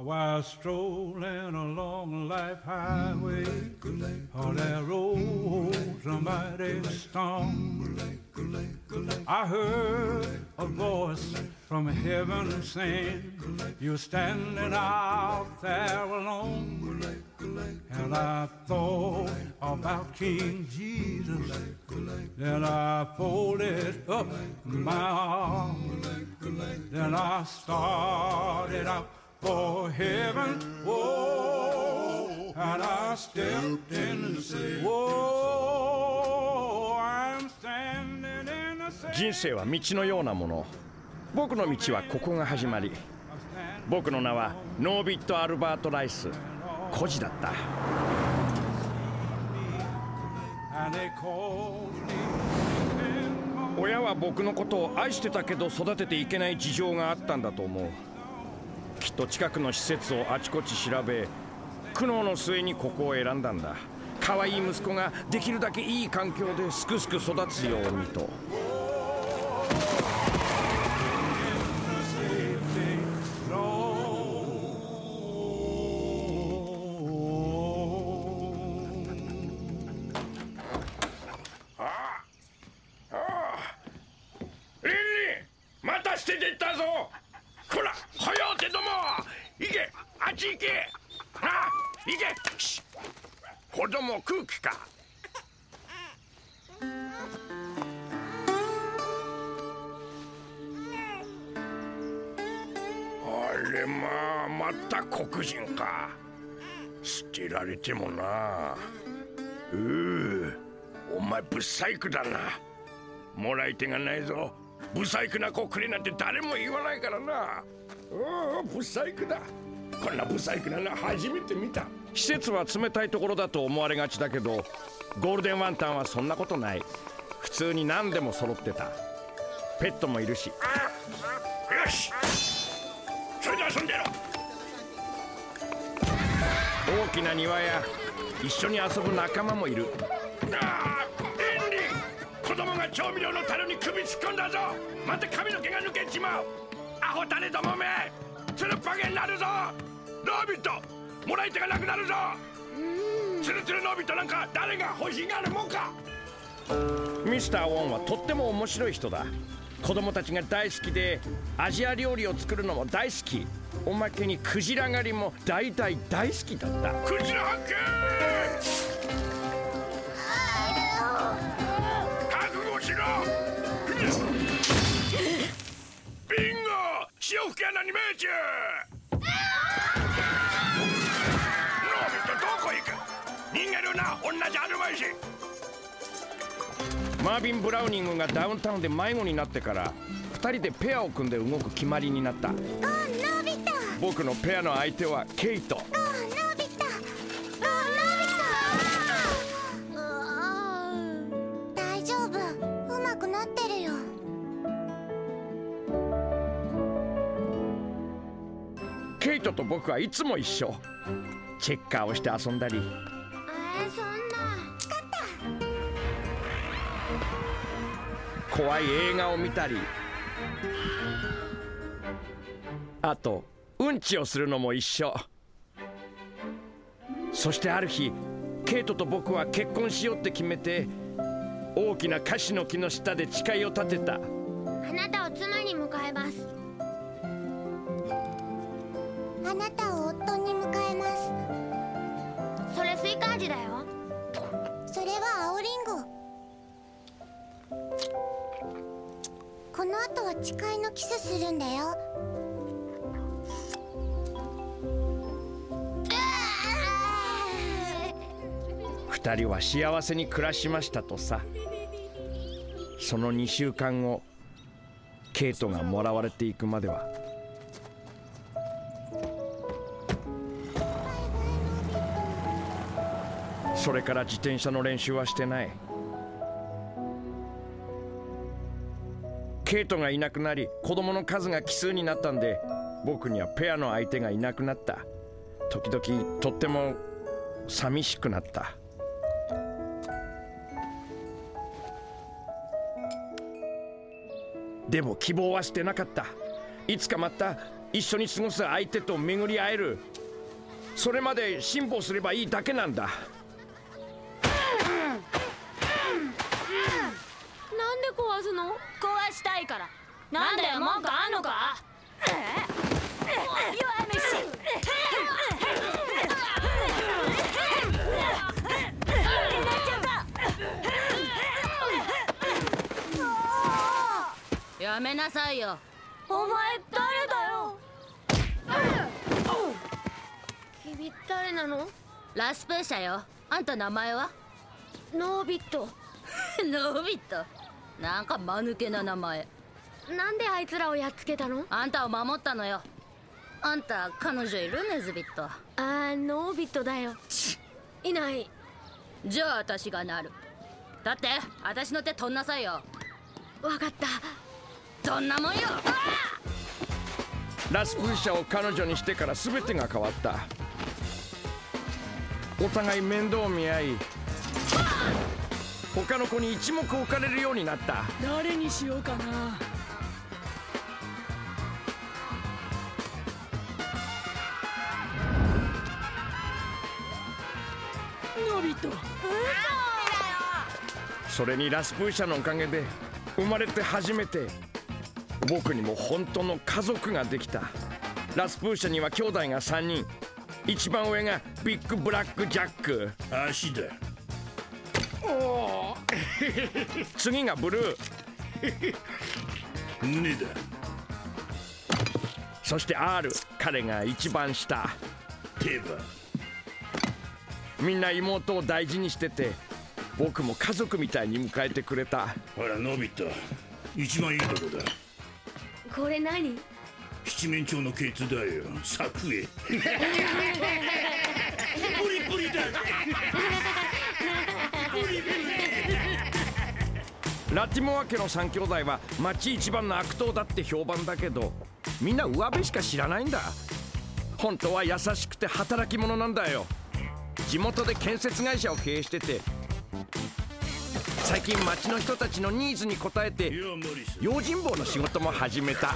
While strolling along life highway, on that road, somebody storm. I heard a voice from heaven saying, You're standing out there alone. And I thought about King Jesus. Then I folded up my arms. Then I started out for heaven. Whoa, and I stepped in the sea. Whoa, I'm standing in the sea. 人生は道のようなもの僕の道はここが始まり僕の名はノービット・アルバート・ライス孤児だった.親は僕のことを愛してたけど育てていけない事情があったんだと思うと近くの施設をあちこち調べ苦悩の末にここを選んだんだ。可愛い息子ができるだけいい環境ですくすく育つようにと。お前ブサイクだな。もらい手がないぞ。ブサイクな子くれなんて誰も言わないからな。おおブサイクだ。こんなブサイクなの初めて見た。施設は冷たいところだと思われがちだけどゴールデンワンタンはそんなことない。普通に何でも揃ってた。ペットもいるし。よし。それで遊んでろ大きな庭や一緒に遊ぶ仲間もいる。ああー子供が調味料の樽に首突っ込んだぞ。また髪の毛が抜けちまう。アホタレどもめ。つるっぱげになるぞ。ロビットもらい手がなくなるぞ。ツルツルのび太なんか誰が欲しがるもんか。ミスター・ウォンはとっても面白い人だ。子供たちが大好きでアジア料理を作るのも大好き。おまけにクジラ狩りも大大大好きだった。クジラ発見ビンゴ潮吹き穴に命中。ロビットどこ行く？逃げるな同じアルバイシマービン・ブラウニングがダウンタウンで迷子になってから2人でペアを組んで動く決まりになった。あノビ太僕のペアの相手はケイト。あと僕はいつも一緒。チェッカーをして遊んだり。え、そんな怖い映画を見たり。あとうんちをするのも一緒。そしてある日ケイトと僕は結婚しようって決めて大きなカシの木の下で誓いを立てた。あなたを妻に迎えます。あなたを夫に迎えます。それスイカ味だよ。それは青リンゴ。この後は誓いのキスするんだよ。二人は幸せに暮らしましたとさ。その2週間後ケイトがもらわれていくまではそれから自転車の練習はしてない。ケイトがいなくなり子供の数が奇数になったんで僕にはペアの相手がいなくなった。時々とっても寂しくなった。でも希望は捨てなかった。いつかまた一緒に過ごす相手と巡り会える。それまで辛抱すればいいだけなんだ。壊すの？壊したいから。なんだよ文句あんのか？弱虫やめなさいよ。お前誰だよ？君誰なの？ラスプーシャよ。あんた名前は？ノービット。ノビット？なんか間抜けな名前。なんであいつらをやっつけたの？あんたを守ったのよ。あんた彼女いるネズビット。あーノービットだよ。いない。じゃあ私がなる。だって私の手取んなさいよ。わかった。どんなもんよ。ラスプーシャを彼女にしてから全てが変わった。お互い面倒見合い他の子に一目置かれるようになった。誰にしようかな。のび太。それにラスプーシャのおかげで生まれて初めて僕にも本当の家族ができた。ラスプーシャには兄弟が3人。一番上がビッグブラックジャック。足だ次がブルー。胸だ。そして R 彼が一番下。手羽みんな妹を大事にしてて僕も家族みたいに迎えてくれた。ほらのび太。一番いいとこだ。これ何？七面鳥のケツだよ。作へ。プリプリだラティモア家の3兄弟は町一番の悪党だって評判だけどみんな上辺しか知らないんだ。本当は優しくて働き者なんだよ。地元で建設会社を経営してて最近町の人たちのニーズに応えて用心棒の仕事も始めた。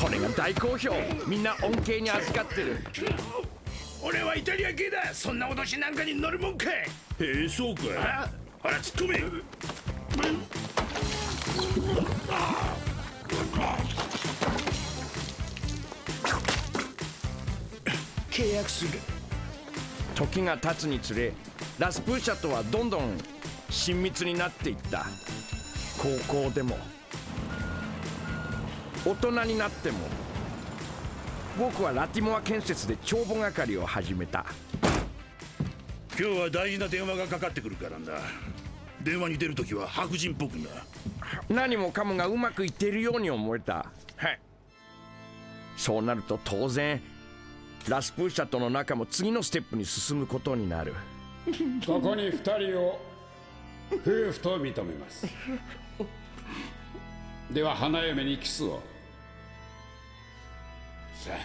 これが大好評。みんな恩恵に預かってる。俺はイタリア系だ。そんな脅しなんかに乗るもんかへえそうかほら突っ込め契約する時が経つにつれラスプーシャとはどんどん親密になっていった高校でも大人になっても僕はラティモア建設で帳簿係を始めた今日は大事な電話がかかってくるからな。電話に出るときは白人っぽくな。何もかもがうまくいっているように思えた。はい。そうなると当然ラスプーシャとの仲も次のステップに進むことになる。ここに二人を夫婦と認めます。では花嫁にキスを。さあ。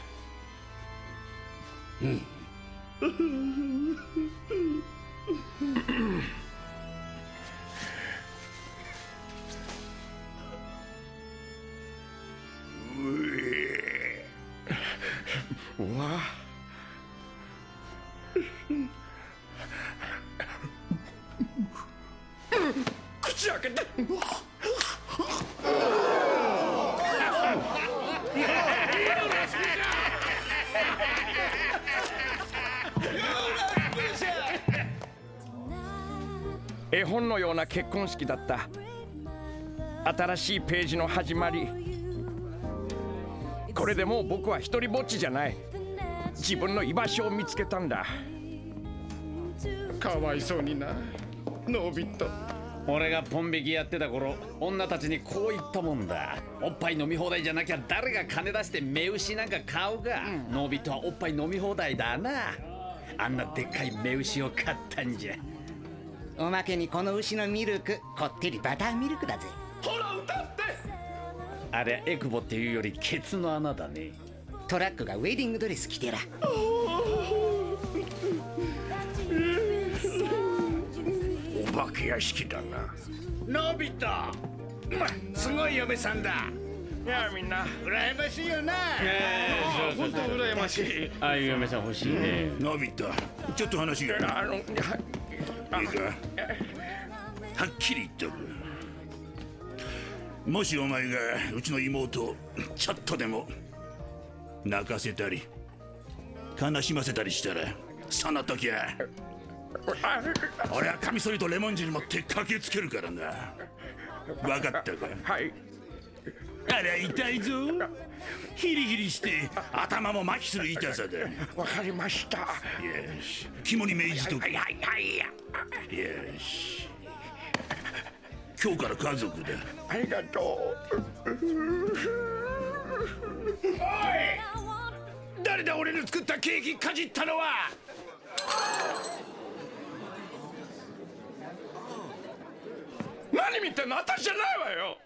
うわ口開けて絵本のような結婚式だった。新しいページの始まり。これでもう僕は一人ぼっちじゃない。自分の居場所を見つけたんだ。かわいそうにな。ノービット俺がポン引きやってた頃女たちにこう言ったもんだ。おっぱい飲み放題じゃなきゃ誰が金出して目牛なんか買うか、ノービットはおっぱい飲み放題だな。あんなでっかい目牛を買ったんじゃおまけにこの牛のミルクこってりバターミルクだぜ。ほら歌って！あれエクボっていうよりケツの穴だね。トラックがウェディングドレス着てら。お化け屋敷だな。ノービットますごい嫁さんだ。いやみんな。羨ましいよな。本当羨ましい。ああいう嫁さん欲しいね。のび太ちょっと話が。あのいいか？はっきり言っとく。もしお前がうちの妹をちょっとでも泣かせたり悲しませたりしたらその時は俺はカミソリとレモン汁持って駆けつけるからな。分かったか？はい。あれ痛いぞ。ヒリヒリして頭も麻痺する痛さだよわかりました。し。肝に銘じとけはいはいはいよし。今日から家族だありがとう。おい誰だ俺の作ったケーキかじったのは。何見てんの？私じゃないわよ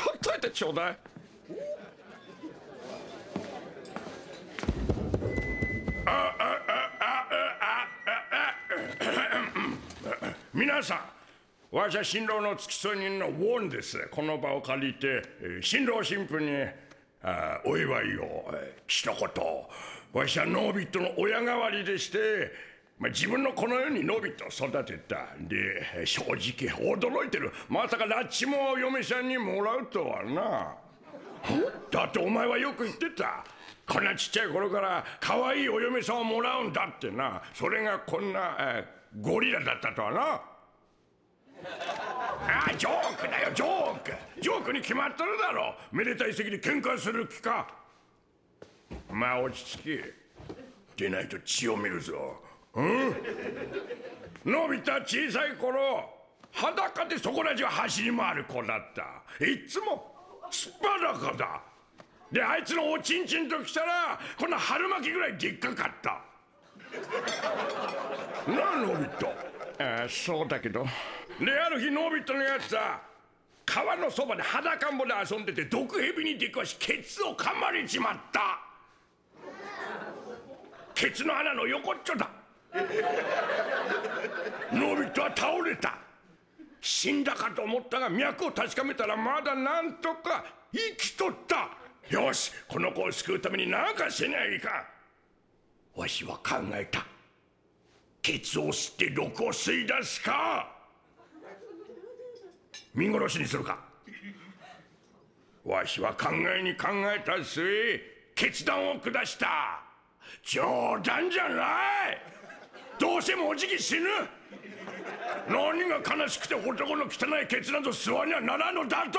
ほっといてちょうだい皆さんわしは新郎の付き添い人のウォンですこの場を借りて新郎新婦にあお祝いをえー一言わしはノービットの親代わりでしてまあ、自分のこの世にのびと育てた。で正直驚いてる。まさかラッチもお嫁さんにもらうとはな。だってお前はよく言ってた。こんなちっちゃい頃から可愛いお嫁さんをもらうんだってな。それがこんな、えーゴリラだったとはな。あジョークだよジョーク。ジョークに決まってるだろ。めでたい席で喧嘩する気か。まあ落ち着け。でないと血を見るぞ。うん。のび太は小さい頃裸でそこら中走り回る子だった。いっつもすっぱだ。かだであいつのおちんちんときたらこんな春巻きぐらいでっかかった。なあのび太ああそうだけど。である日のび太のやつは川のそばで裸んぼで遊んでて毒蛇に出くわしケツを噛まれちまった。ケツの穴の横っちょだのび太は倒れた。死んだかと思ったが脈を確かめたらまだなんとか生きとった。よしこの子を救うために何かせないか。わしは考えた。ケツを吸って毒を吸い出すか。見殺しにするか。わしは考えに考えた末決断を下した。冗談じゃない。どうしてもおじき死ぬ。何が悲しくて男の汚いケツなど吸わにはならんのだと。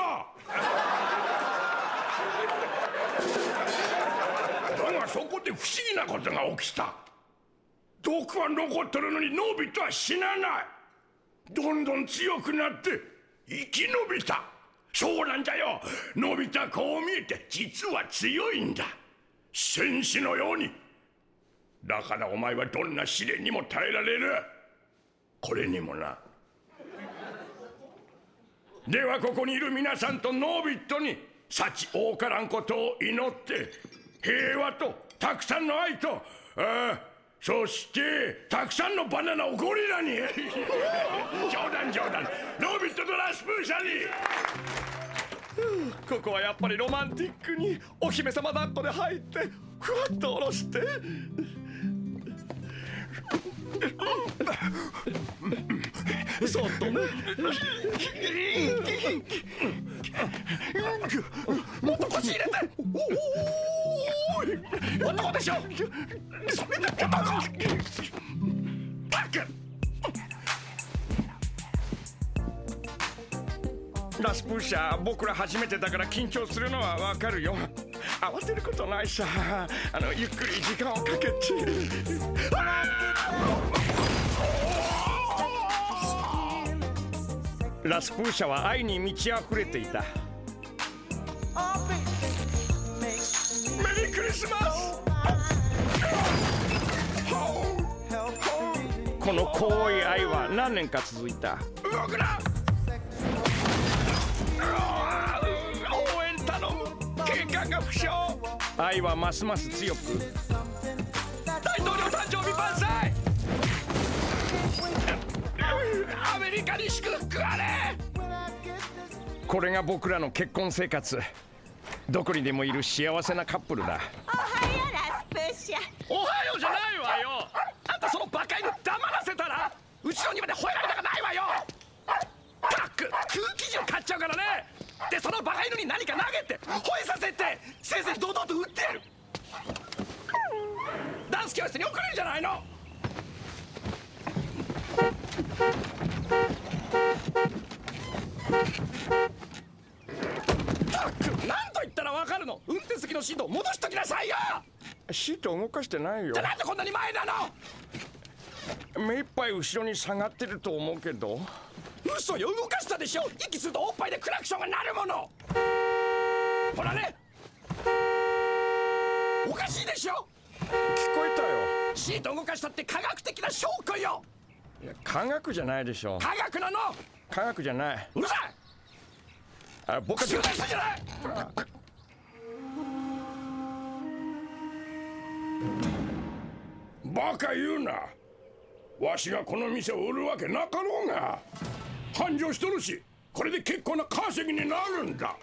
だがそこで不思議なことが起きた。毒は残ってるのにノビトは死なない。どんどん強くなって生き延びた。そうなんじゃよ。のび太はこう見えて実は強いんだ。戦士のようにだからお前はどんな試練にも耐えられる？これにもな。ではここにいる皆さんとノービットに幸多からんことを祈って平和とたくさんの愛とああそしてたくさんのバナナをゴリラに。冗談冗談。ノービットとラスプーシャに。ここはやっぱりロマンティックにお姫様抱っこで入ってふわっと下ろして。そっとね。もっと腰入れておーい男でしょそれで男タックラスプーシャー僕ら初めてだから緊張するのはわかるよ慌てることないさ。あのゆっくり時間をかけて。ラスプーシャは愛に満ち溢れていた。メリークリスマス。この濃い愛は何年か続いた。僕ら応援頼む警官が負傷。愛はますます強く。大統領誕生日万歳。アメリカに祝福あれ。これが僕らの結婚生活。どこにでもいる幸せなカップルだ。おはようラスプーシャ。おはようじゃないわよ。あんたそのバカ犬黙らせたら後ろにまで吠えられたくないわよ。たく空気銃買っちゃうからねでそのバカ犬に何か投げて吠えさせて先生堂々と撃ってやる。ダンス教室に送れるんじゃないの？たく何と言ったらわかるの？運転席のシート戻しときなさいよ！シート動かしてないよ。じゃなんでこんなに前なの？目いっぱい後ろに下がってると思うけど。嘘よ動かしたでしょ。息するとおっぱいでクラクションが鳴るもの。ほらね。おかしいでしょ。聞こえたよ。シート動かしたって科学的な証拠よ。いや科学じゃないでしょ。科学なの。科学じゃない。うるさい。あ僕はじゃな。いバカ言うなわしがこの店を売るわけなかろうが繁盛しとるしこれで結構な稼ぎになるんだ。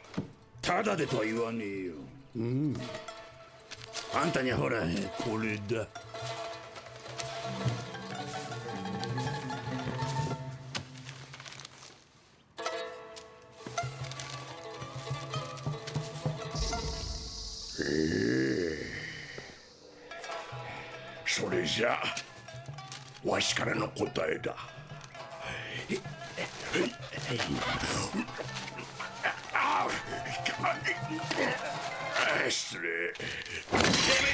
ただでとは言わねえよ。うん。あんたにはほらこれだ。ええ。それじゃわしからの答えだ。失礼。て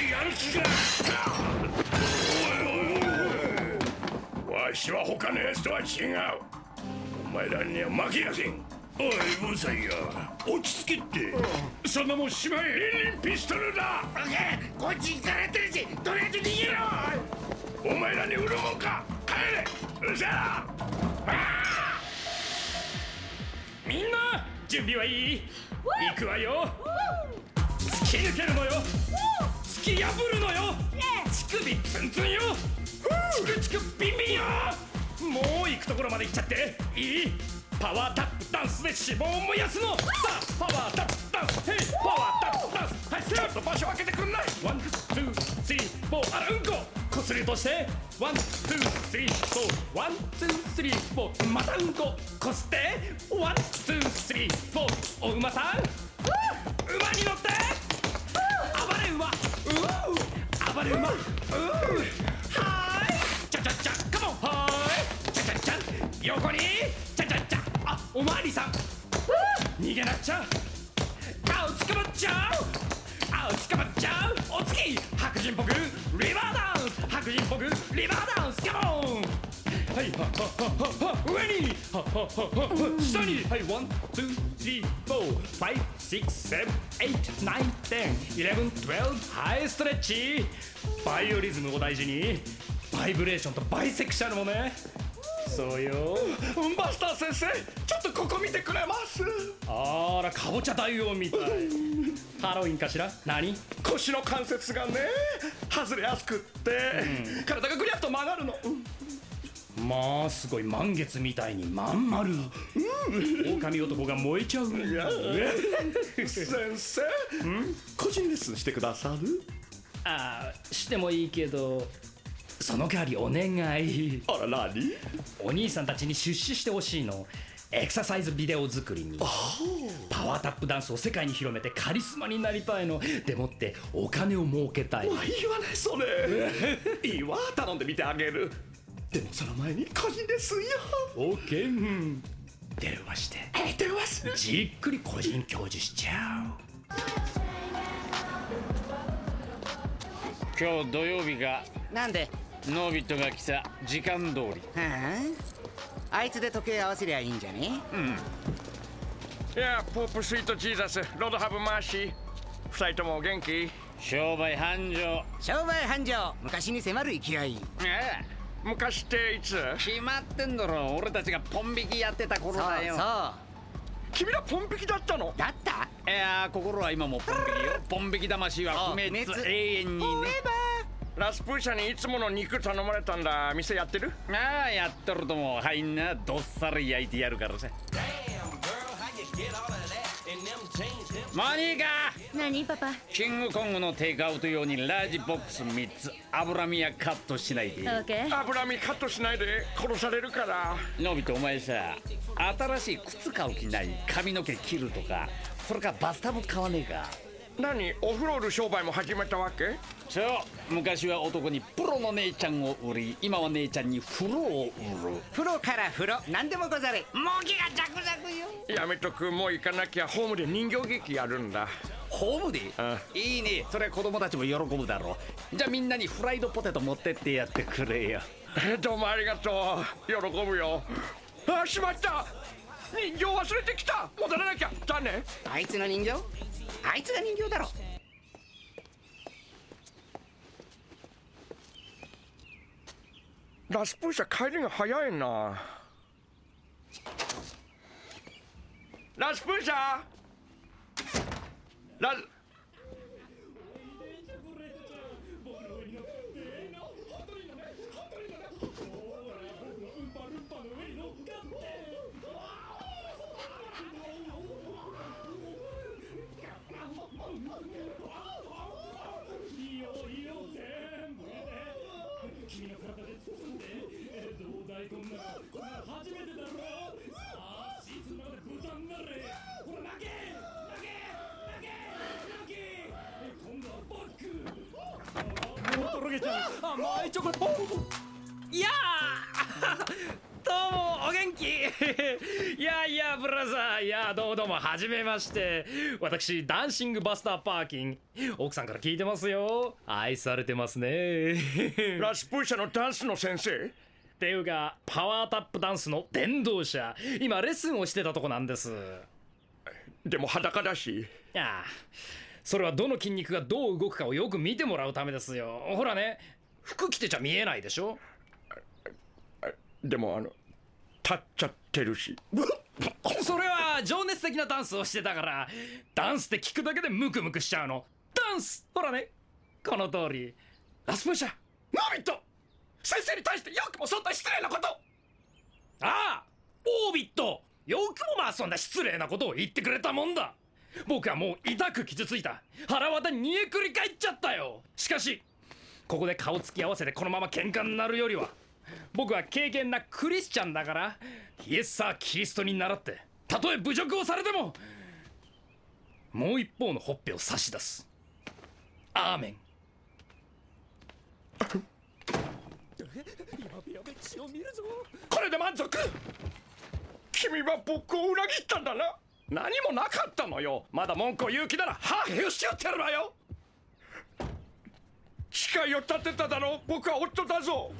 めえやる気か。わしは他のやつとは違う。お前らには負けやせん。おいブサイヤ落ち着けって。そんなもんしまえ。エンリンピストルだ。こっち行かれてるしとりあえず逃げろお前らに売るもんか。帰れ。うるせえな。みんな準備はいい？行くわよ。突き抜けるのよ。突き破るのよ。乳首ツンツンよ。チクチクビンビンよ。もう行くところまで行っちゃって。いい？パワータップダンスで脂肪を燃やすの。さあパワータップダンス。 hey パワータップダンス。はいちょっと場所開けてくんない。 one two three four あらうんこすりとして one two three four。 one two three four。またうんここすってワンツースリーフォー。お馬さん。馬に乗って。暴れ馬。うー暴れ馬。うーはーい。チャチャチャ。 come on。はーい。チャチャチャ。横に。チャチャチャ。あおまわりさん。逃げなくちゃあう捕まっちゃう。あう捕まっちゃう。お次。白人っぽくリバーダンス白人っぽくリバーダンス come on はいはははは上にはははは下にはい one two three four five six seven eight nine ten eleven twelveはいストレッチバイオリズムを大事にバイブレーションとバイセクシャルもねそうよ。マスター先生ちょっとここ見てくれます。あらかぼちゃ大王みたい。ハロウィンかしら？何？腰の関節がね外れやすくって、体がグリャッと曲がるの、まあすごい満月みたいにまん丸。狼男が燃えちゃう。先生個人レッスンしてくださる？ああしてもいいけどその代わりお願い。あら何？お兄さんたちに出資してほしいの。エクササイズビデオ作りに。パワータップダンスを世界に広めてカリスマになりたいの。でもってお金を儲けたい。いいわねそれ。いいわ頼んでみてあげる。でもその前に個人ですよ。オッケー電話して。電話する？じっくり個人教授しちゃ今日土曜日が。なんで？ノービットが来た時間通り。はああいつで時計合わせりゃいいんじゃね？うん。いや Pope Sweet Jesus Lord have mercy。二人とも元気？商売繁盛。商売繁盛。昔に迫る勢い。ええ。昔っていつ？決まってんだろ。俺たちがポン引きやってた頃だよ。そう君らポン引きだったの？だった？いや心は今もポン引きよ。ポン引き魂は不滅不滅。永遠にねラスプーシャにいつもの肉頼まれたんだ。店やってる？ああやっとるとも入んな。どっさり焼いてやるからさ。マニーか何パパ？キングコングのテイクアウト用にラージボックス3つ。脂身はカットしないで。オッケー。脂身カットしないで殺されるから。のび太お前さ新しい靴買う気ない髪の毛切るとかそれからバスタブ買わねえか何？オフロール商売も始めたわけ？そう。昔は男にプロの姉ちゃんを売り今は姉ちゃんに風呂を売る。風呂から風呂何でもござれ儲けがザクザクよ。やめとくもう行かなきゃホームで人形劇やるんだ。ホームで？いいね。それ子供たちも喜ぶだろう。じゃあみんなにフライドポテト持ってってやってくれよ。えどうもありがとう。喜ぶよ。あしまった。人形忘れてきた。戻らなきゃ。じゃあねあいつの人形？あいつが人形だろ。ラスプーシャ帰りが早いな。ラスプーシャ。ラう甘いやーどうもお元気。いやいやブラザー。いやどうもどうもはじめまして。私ダンシングバスターパーキン。奥さんから聞いてますよ。愛されてますね。ラスプーシャのダンスの先生？っていうかパワータップダンスの伝道者。今レッスンをしてたとこなんです。でも裸だし。ああそれはどの筋肉がどう動くかをよく見てもらうためですよ。ほらね服着てちゃ見えないでしょ？でもあの立っちゃってるし。それは情熱的なダンスをしてたからダンスって聞くだけでムクムクしちゃうの。ダンス！ほらね。この通り。ラスプーシャノビット！先生に対してよくもそんな失礼なこと！ああ！オービット！よくもまあそんな失礼なことを言ってくれたもんだ。僕はもう痛く傷ついた。腹渡煮えくり返っちゃったよ。しかしここで顔つき合わせてこのまま喧嘩になるよりは僕は敬虔なクリスチャンだからイエスサーキリストに倣ってたとえ侮辱をされてももう一方のほっぺを差し出す。アーメン。これで満足。君は僕を裏切ったんだな。何もなかったのよ。まだ文句を言う気ならハーフしちゃってるわよ誓いを立てただろう。僕は夫だぞ。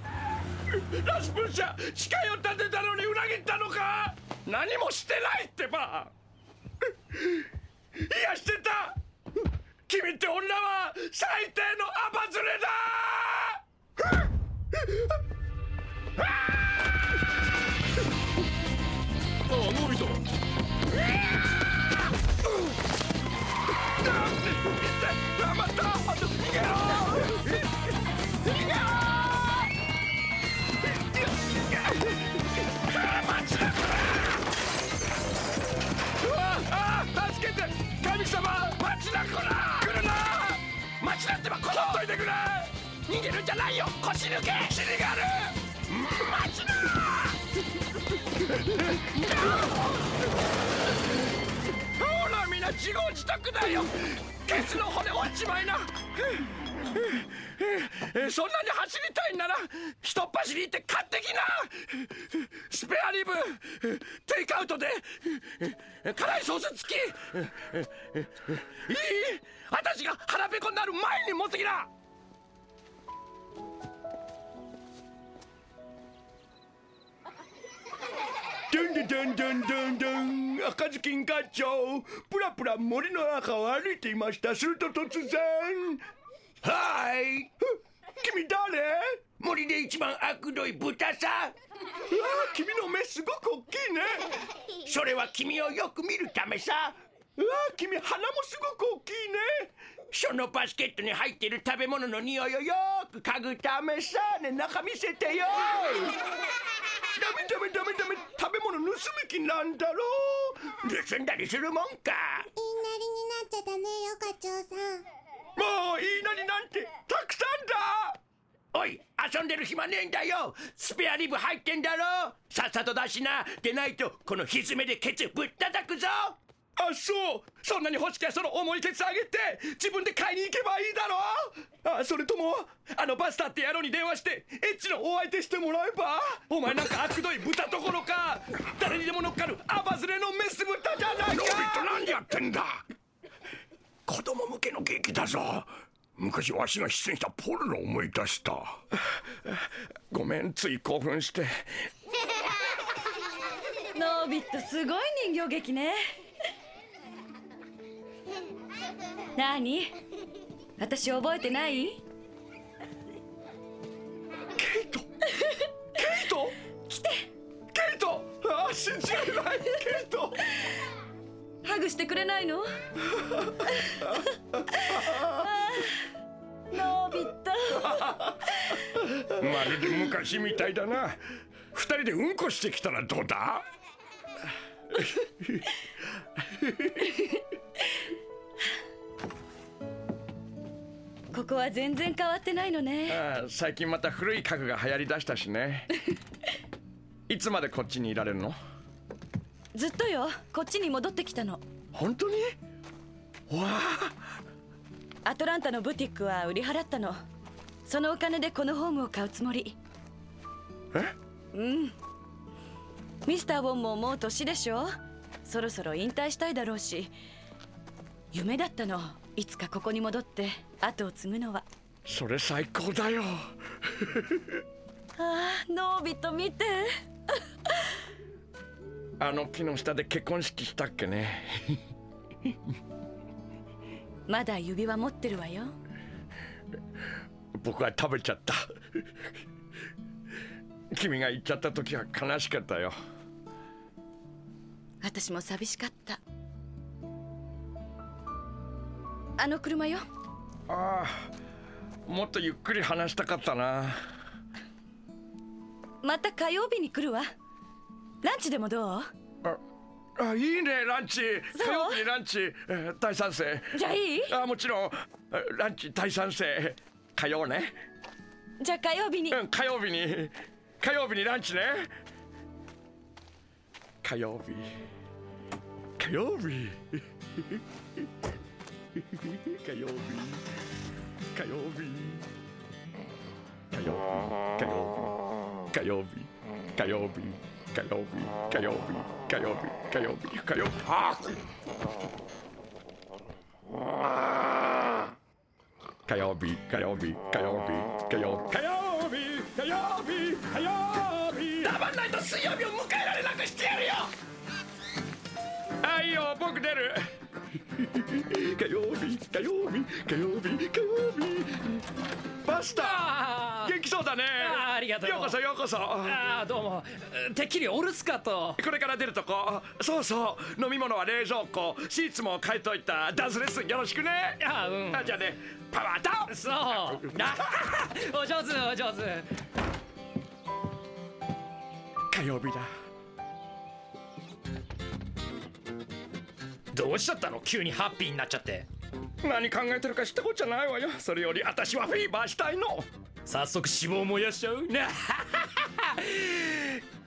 ラスプーシャ誓いを立てたのに裏切ったのか。何もしてないってば。いやしてた。君って女は最低のアバズレだ。ああのび太また。逃げろなってばこっといてくれ。逃げるんじゃないよ。腰抜け。死にがる。待ちな。ほらみんな自業自得だよ。ケツの骨はっちまいな。そんなに走りたいんならひとっ走り行って買ってきなスペアリブテイクアウトで。辛いソース付き。いい。私が腹ペコになる前に持ってきな。ドンドンドンドンドンドン。赤ずきん課長プラプラ森の中を歩いていました。すると突然。はい。君誰？森で一番悪どい豚さん。うわ君の目すごく大きいね。それは君をよく見るためさ。うわ君鼻もすごく大きいね。そのバスケットに入っている食べ物の匂いをよく嗅ぐためさ。ね中見せてよ。メダメダメダメ。食べ物盗む気なんだろう。盗んだりするもんか。言いなりになっちゃダメよ課長さんもういいなりなんてたくさんだ。おい遊んでる暇ねえんだよ。スペアリブ入ってんだろ。さっさと出しな。でないとこのひずめでケツぶったたくぞ。あそう。そんなに欲しきゃその重いケツあげて自分で買いに行けばいいだろ。あそれともあのバスターって野郎に電話してエッチのお相手してもらえば。お前なんか悪どい豚どころか誰にでも乗っかるアバズレのメス豚じゃないか。ノビット何やってんだ子供向けの劇だぞ。昔わしが出演したポルノを思い出した。ごめんつい興奮して。ノービットすごい人形劇ね。何私覚えてない？ケイト？ケイト？来て。ケイト？あ信じられないハグしてくれないの？ノービットまるで昔みたいだな。二人でうんこしてきたらどうだ？ここは全然変わってないのね。ああ最近また古い家具が流行りだしたしね。いつまでこっちにいられるの？ずっとよ。こっちに戻ってきたの。本当に？わあ。アトランタのブティックは売り払ったの。そのお金でこのホームを買うつもり。え？うん。ミスター・ボンももう年でしょ？そろそろ引退したいだろうし。夢だったの。いつかここに戻って後を継ぐのは。それ最高だよ。ああノービット見てあの木の下で結婚式したっけね。まだ指輪持ってるわよ。僕は食べちゃった。君が行っちゃった時は悲しかったよ。私も寂しかった。あの車よ。ああもっとゆっくり話したかったな。また火曜日に来るわランチでもどう？ああいいねランチ。火曜日ランチ、大賛成。じゃあいい？あもちろん。ランチ大賛成。火曜ね。じゃあ火曜日に。うん火曜日に。火曜日にランチね。火曜日 火曜日。火曜日。火曜日。火曜日。火曜日。火曜日。火曜日。火曜日火曜日火曜日火曜日火曜日あ火曜日火曜日火曜日火曜日火曜日火曜日火曜日黙んないと水曜日を迎えられなくしてやるよあいよ僕出る。火曜日火曜日火曜日火曜日。バスター。元気そうだね。ありがとう。ようこそようこそ。ああどうも。てっきりお留守かと。これから出るとこ。そうそう。飲み物は冷蔵庫。シーツも変えといた。ダンスレッスンよろしくね。あうん。あじゃあねパワーダウンそう。あお上手お上手。火曜日だどうしちゃったの？急にハッピーになっちゃって。何考えてるか知ったことじゃないわよ。それより私はフィーバーしたいの。早速脂肪を燃やしちゃう？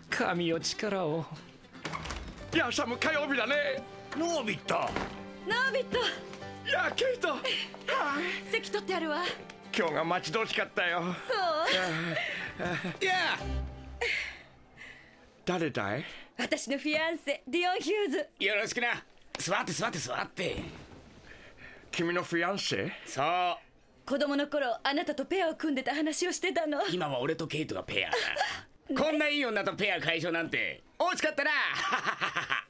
神よ力を。いやサム火曜日だね。ノービットノービットいやケイト席取ってあるわ。今日が待ち遠しかったよ。そう。いや誰だい？私のフィアンセディオン・ヒューズ。よろしくな座って座って座って。君のフィアンセそう。子供の頃あなたとペアを組んでた話をしてたの。今は俺とケイトがペアだ。こんないい女とペア解消なんて。惜しかったな。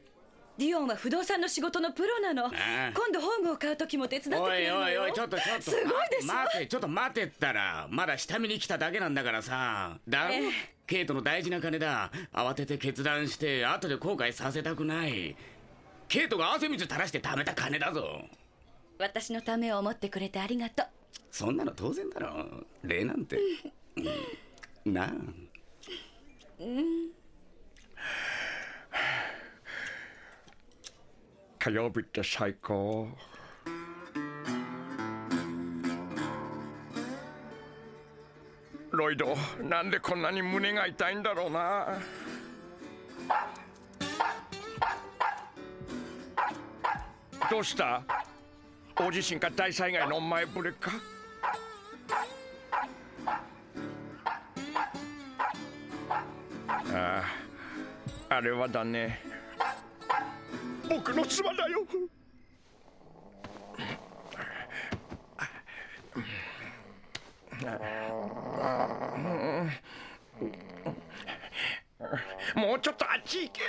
ディオンは不動産の仕事のプロなの。あ今度ホームを買う時も手伝ってくおいれるのよ。おいおいちょっとちょっと。すごいでしょ待てちょっと待てったらまだ下見に来ただけなんだからさ。だろ、ええ。ケイトの大事な金だ。慌てて決断して後で後悔させたくないケイトが汗水垂らして貯めた金だぞ。私のためを思ってくれてありがとう。そんなの当然だろ。礼なんて、なあ。うん。火曜日って最高。ロイドなんでこんなに胸が痛いんだろうな。どうした？大地震か大災害の前触れか？あああれはだね。僕の妻だよ。もうちょっとあっち行け。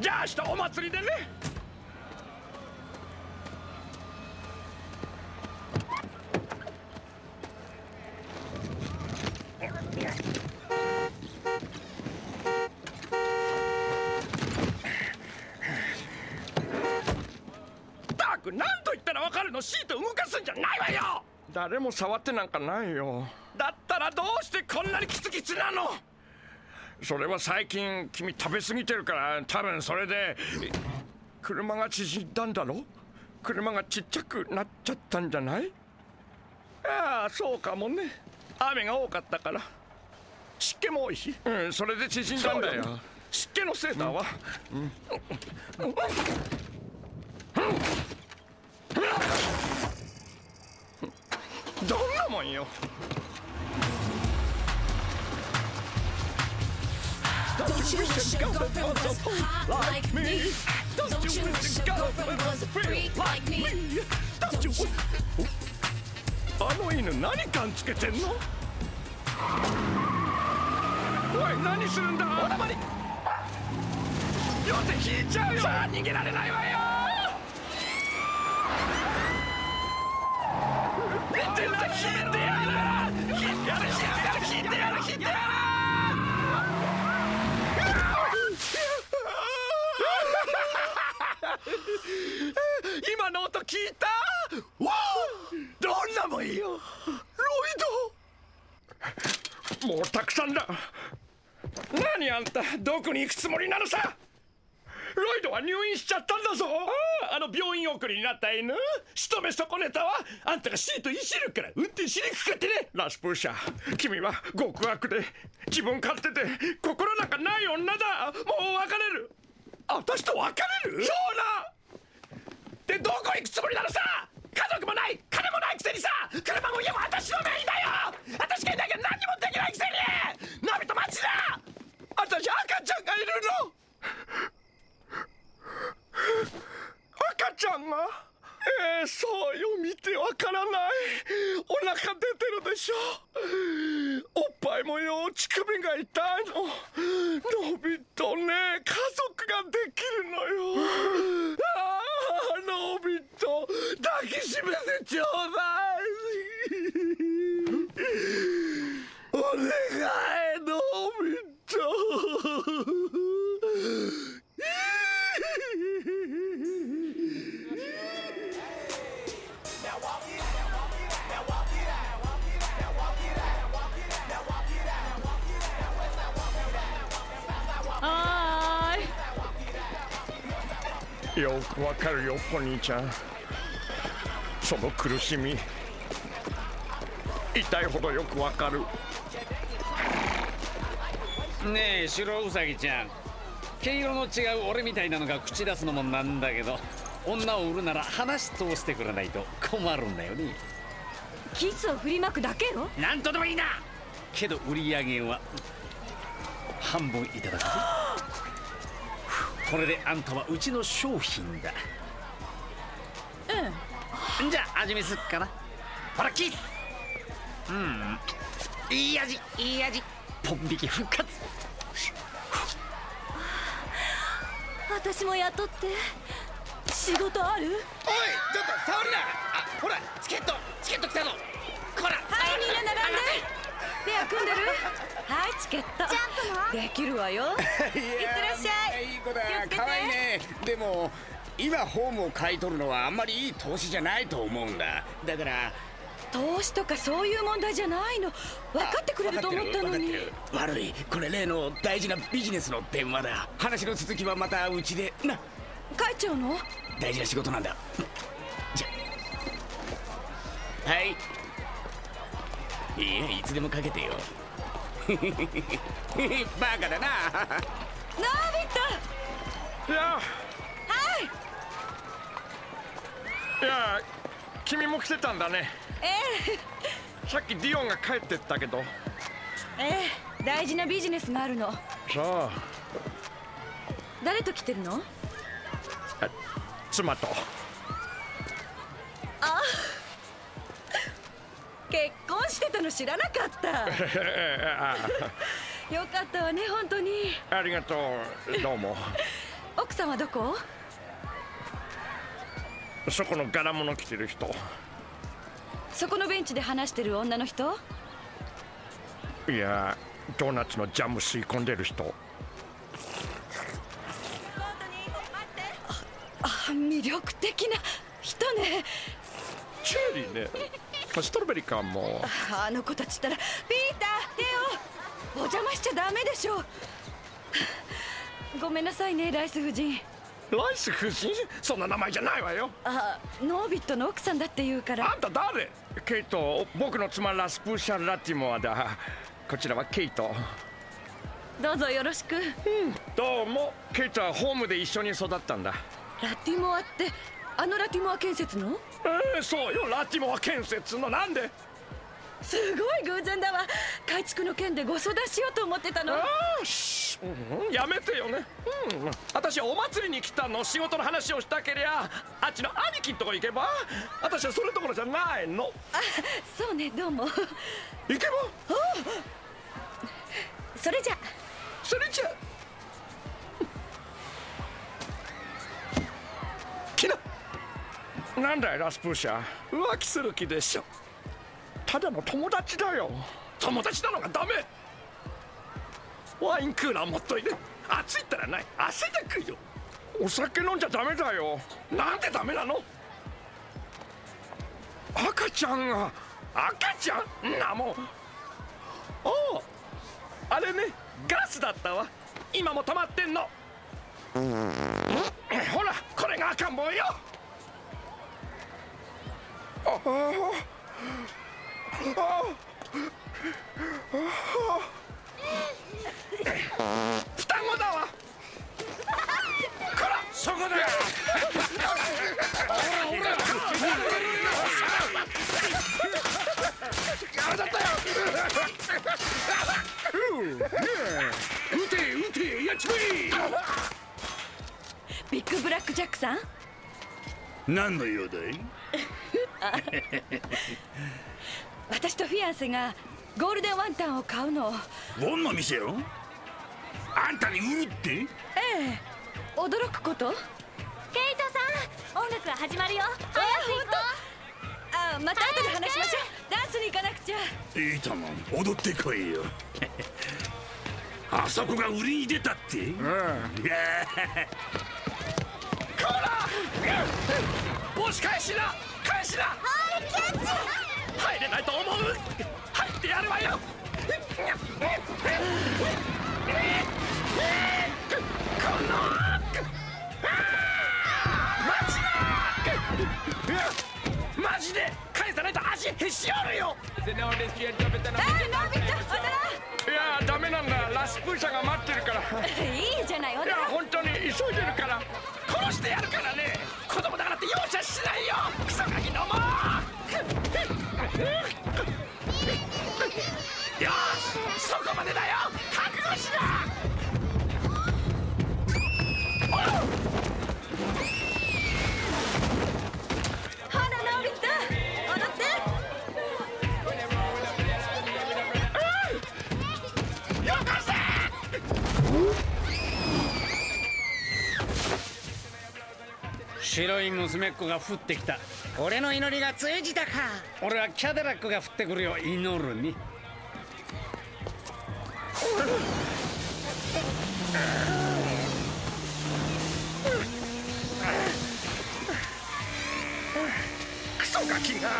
じゃあ明日お祭りでね。ったく何と言ったら分かるの。シート動かすんじゃないわよ。誰も触ってなんかないよ。だったらどうしてこんなにキツキツなの？それは最近君食べ過ぎてるから多分それで車が縮んだんだろ？車がちっちゃくなっちゃったんじゃない？ああそうかもね。雨が多かったから湿気も多い？し、うん、それで縮んだんだよ。湿気のセーター、よい何するんだ？おだまり両手引いちゃうよ！さあ逃げられないわよ！引いてやる引いてやる引いてやる引いてやる引いてやる今の音聞いたわあどんなもんよロイドもうたくさんだ何あんたどこに行くつもりなのさ？ロイドは入院しちゃったんだぞ。あの病院送りになった犬。仕留め損ねたわ。あんたがシートいじるから運転しにくかってね。ラスプーシャー君は極悪で自分勝手で心なんかない女だ。もう別れる。私と別れる？そうなでどこ行くつもりなのさ？家族もない金もないくせにさ！車も家も私のメインだよ！私がいなきゃ何にもできないくせに！のびと待ちだ私赤ちゃんがいるの。赤ちゃんが？ええそうよ見てわからない。お腹出てるでしょ。おっぱいもよ乳首が痛いの。のびとね家族ができるのよ。ああのびと抱きしめてちょうだい。お願いのびとよくわかるよお兄ちゃん。その苦しみ。痛いほどよくわかる。ねえ白ウサギちゃん。毛色の違う俺みたいなのが口出すのもなんだけど女を売るなら話通してくれないと困るんだよね。キスを振りまくだけよ。なんとでもいいな。けど売り上げは半分いただく。ぜこれであんたはうちの商品だ。うん。じゃあ味見すっかな。ほらキス。うん。いい味いい味ポン引き復活。私も雇って仕事ある？おいちょっと触るな。あほらチケット。チケット来たぞ。こらはいみんな並んで。ペア組んでる？はいチケット。ジャンプもできるわよ。いってらっしゃい。いい子だ。気をつけて。可愛いね。でも今ホームを買い取るのはあんまりいい投資じゃないと思うんだ。だから投資とかそういう問題じゃないの。分かってくれると思ったのに。悪いこれ例の大事なビジネスの電話だ。話の続きはまたうちで。な。帰っちゃうの？大事な仕事なんだ。じゃ。はい。いやいつでもかけてよ。バカだな。ナービット！いや。はい。いや君も来てたんだねえ さっきディオンが帰ってったけど。えええ大事なビジネスがあるの。さ誰と来てるの？あ妻と。あ結婚してたの知らなかった。あ よかったわね本当に。ありがとう。どうも。奥さんはどこ？そこの柄物着てる人そこのベンチで話してる女の人？いやドーナツのジャム吸い込んでる人。あ魅力的な人ね。チェリーね。ストロベリーかも。あの子たちったらピーターテオお邪魔しちゃダメでしょごめんなさいねライス夫人。ライス夫人？そんな名前じゃないわよ。あノービットの奥さんだって言うから。あんた誰？ケイト僕の妻ラスプーシャ・ラティモアだ。こちらはケイト。どうぞよろしく、どうも。ケイトはホームで一緒に育ったんだ。ラティモアってあのラティモア建設の？えー、そうよ。ラティモア建設のなんで？すごい偶然だわ。改築の件でご相談しようと思ってたの。あーしうんやめてよね。うん私はお祭りに来たの仕事の話をしたけりゃあっちの兄貴んとこ行けば私はそれどころじゃないの。あそうねどうも。行けば？それじゃ。それじゃ。きな。なんだいラスプーシャ浮気する気でしょただの友達だよ。友達なのがダメ。ワインクーラー持っといて。暑いったらない。汗で食いよ。お酒飲んじゃダメだよ。なんでダメなの？赤ちゃんが。赤ちゃん？なもうおう。あれねガスだったわ。今も止まってんの。ほらこれが赤ん坊よ。ああ双子だわ。こらそこだあれだったよ。撃て撃てやっちまビッグブラックジャックさん？何の用だい？あ 私とフィアンセがゴールデンワンタンを買うの。ボンの店よ？あんたに売るって？ええ。驚くこと？ケイトさん音楽が始まるよ。早く行こあまた後で話しましょう。ダンスに行かなくちゃ。いいとも踊ってこいよ。あそこが売りに出たって？うん。こら！帽子返しな！返しな！はいキャッチ入れないと思う。入ってやるわよ。このマジだ。マジで返さないと足へし折るよ。えいやダメなんだ。ラスプーシャが待ってるから。ういいじゃない踊いや本当に急いでるから。殺してやるからね。子供だからって容赦しないよ白い娘っ子が降ってきた。俺の祈りが通じたか。俺はキャデラックが降ってくるよ。祈るに。クソガキが。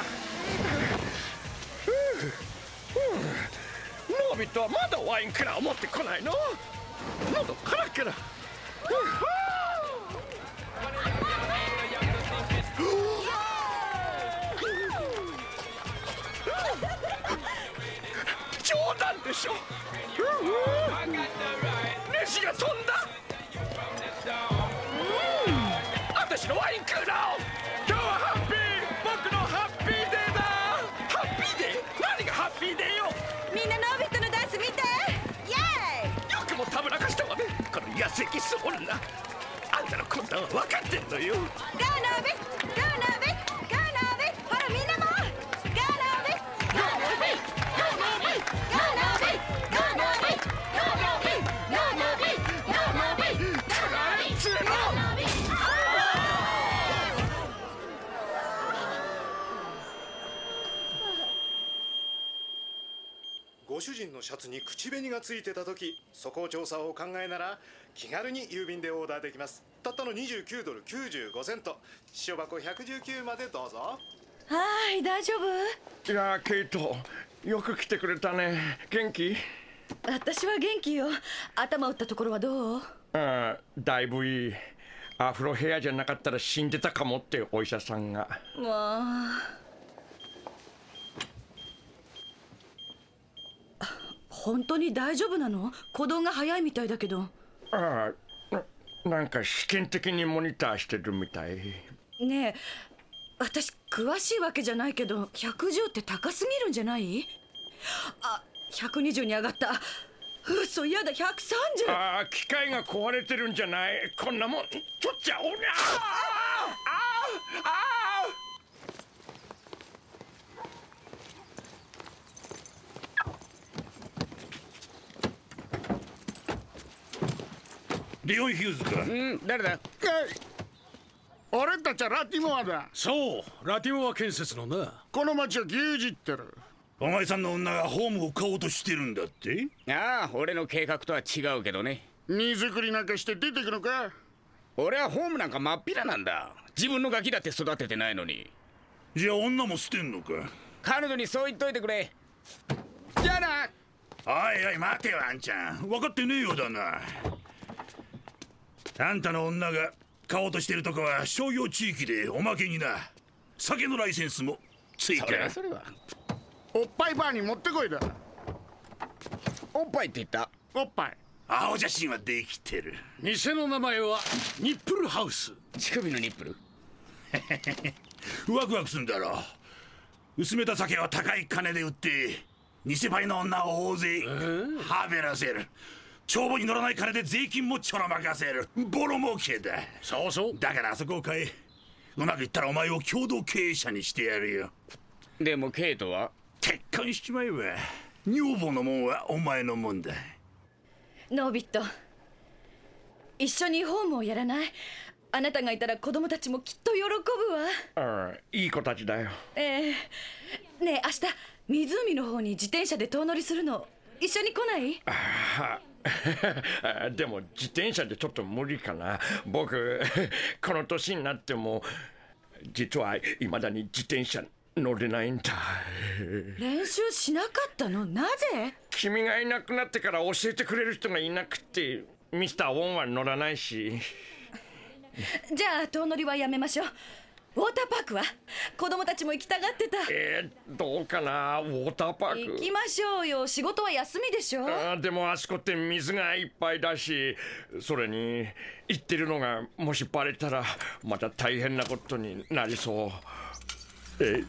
ノービットはまだワインから持ってこないの。喉カラカラ。でしょ。ネが飛んだ。うん。私のワインクーラー今日はハッピー。僕のハッピーデーだ。ハッピーデー？何がハッピーデーよ。みんなノービットのダンス見て。イエーイ。よくもたぶらかしたわね。この痩せきそうな。あんたのは分かってんのよ。ご主人のシャツに口紅がついてた時素行調査をお考えなら気軽に郵便でオーダーできます。たったの29ドル95セント。塩箱119までどうぞ。はい大丈夫？いやケイトよく来てくれたね。元気？私は元気よ。頭打ったところはどう？ああだいぶいい。アフロヘアじゃなかったら死んでたかもってお医者さんが。もう本当に大丈夫なの？鼓動が早いみたいだけど。ああななんか試験的にモニターしてるみたい。ねえ私詳しいわけじゃないけど110って高すぎるんじゃない？あ120に上がった。嘘やだ130ああ機械が壊れてるんじゃない？こんなもん取っちゃおうにゃあああレオン・ヒューズかうん誰だ？俺たちはラティモアだ。そうラティモア建設のな。この町を牛耳ってる。お前さんの女がホームを買おうとしてるんだって？ああ俺の計画とは違うけどね。荷造りなんかして出てくのか？俺はホームなんか真っ平なんだ。自分のガキだって育ててないのに。じゃあ女も捨てんのか？彼女にそう言っといてくれ。じゃあな。おいおい待てよあんちゃん。分かってねえようだなあんたの女が買おうとしてるとこは商業地域でおまけにな。酒のライセンスも追加それはそれは。おっぱいバーに持ってこいだ。おっぱいって言った？おっぱい。青写真はできてる。店の名前はニップルハウス。乳首のニップル？ワクワクすんだろ薄めた酒は高い金で売って偽売の女を大勢はべらせる帳簿に乗らない金で税金もちょろまかせる。ボロ儲けだ。そうそう。だからあそこを買え。うまくいったらお前を共同経営者にしてやるよ。でもケイトは？結婚しちまえば。女房のもんはお前のもんだ。ノービット。一緒にホームをやらない？あなたがいたら子供たちもきっと喜ぶわ。ああいい子たちだよ。ええ。ねえ明日湖の方に自転車で遠乗りするの一緒に来ない？は でも自転車でちょっと無理かな。僕 この年になっても実はいまだに自転車乗れないんだ。練習しなかったの？なぜ？君がいなくなってから教えてくれる人がいなくてミスター・ウォンは乗らないし。じゃあ遠乗りはやめましょうウォーターパークは？子供たちも行きたがってた。えー、どうかなウォーターパーク？行きましょうよ。仕事は休みでしょ？あーでもあそこって水がいっぱいだしそれに行ってるのがもしバレたらまた大変なことになりそう。え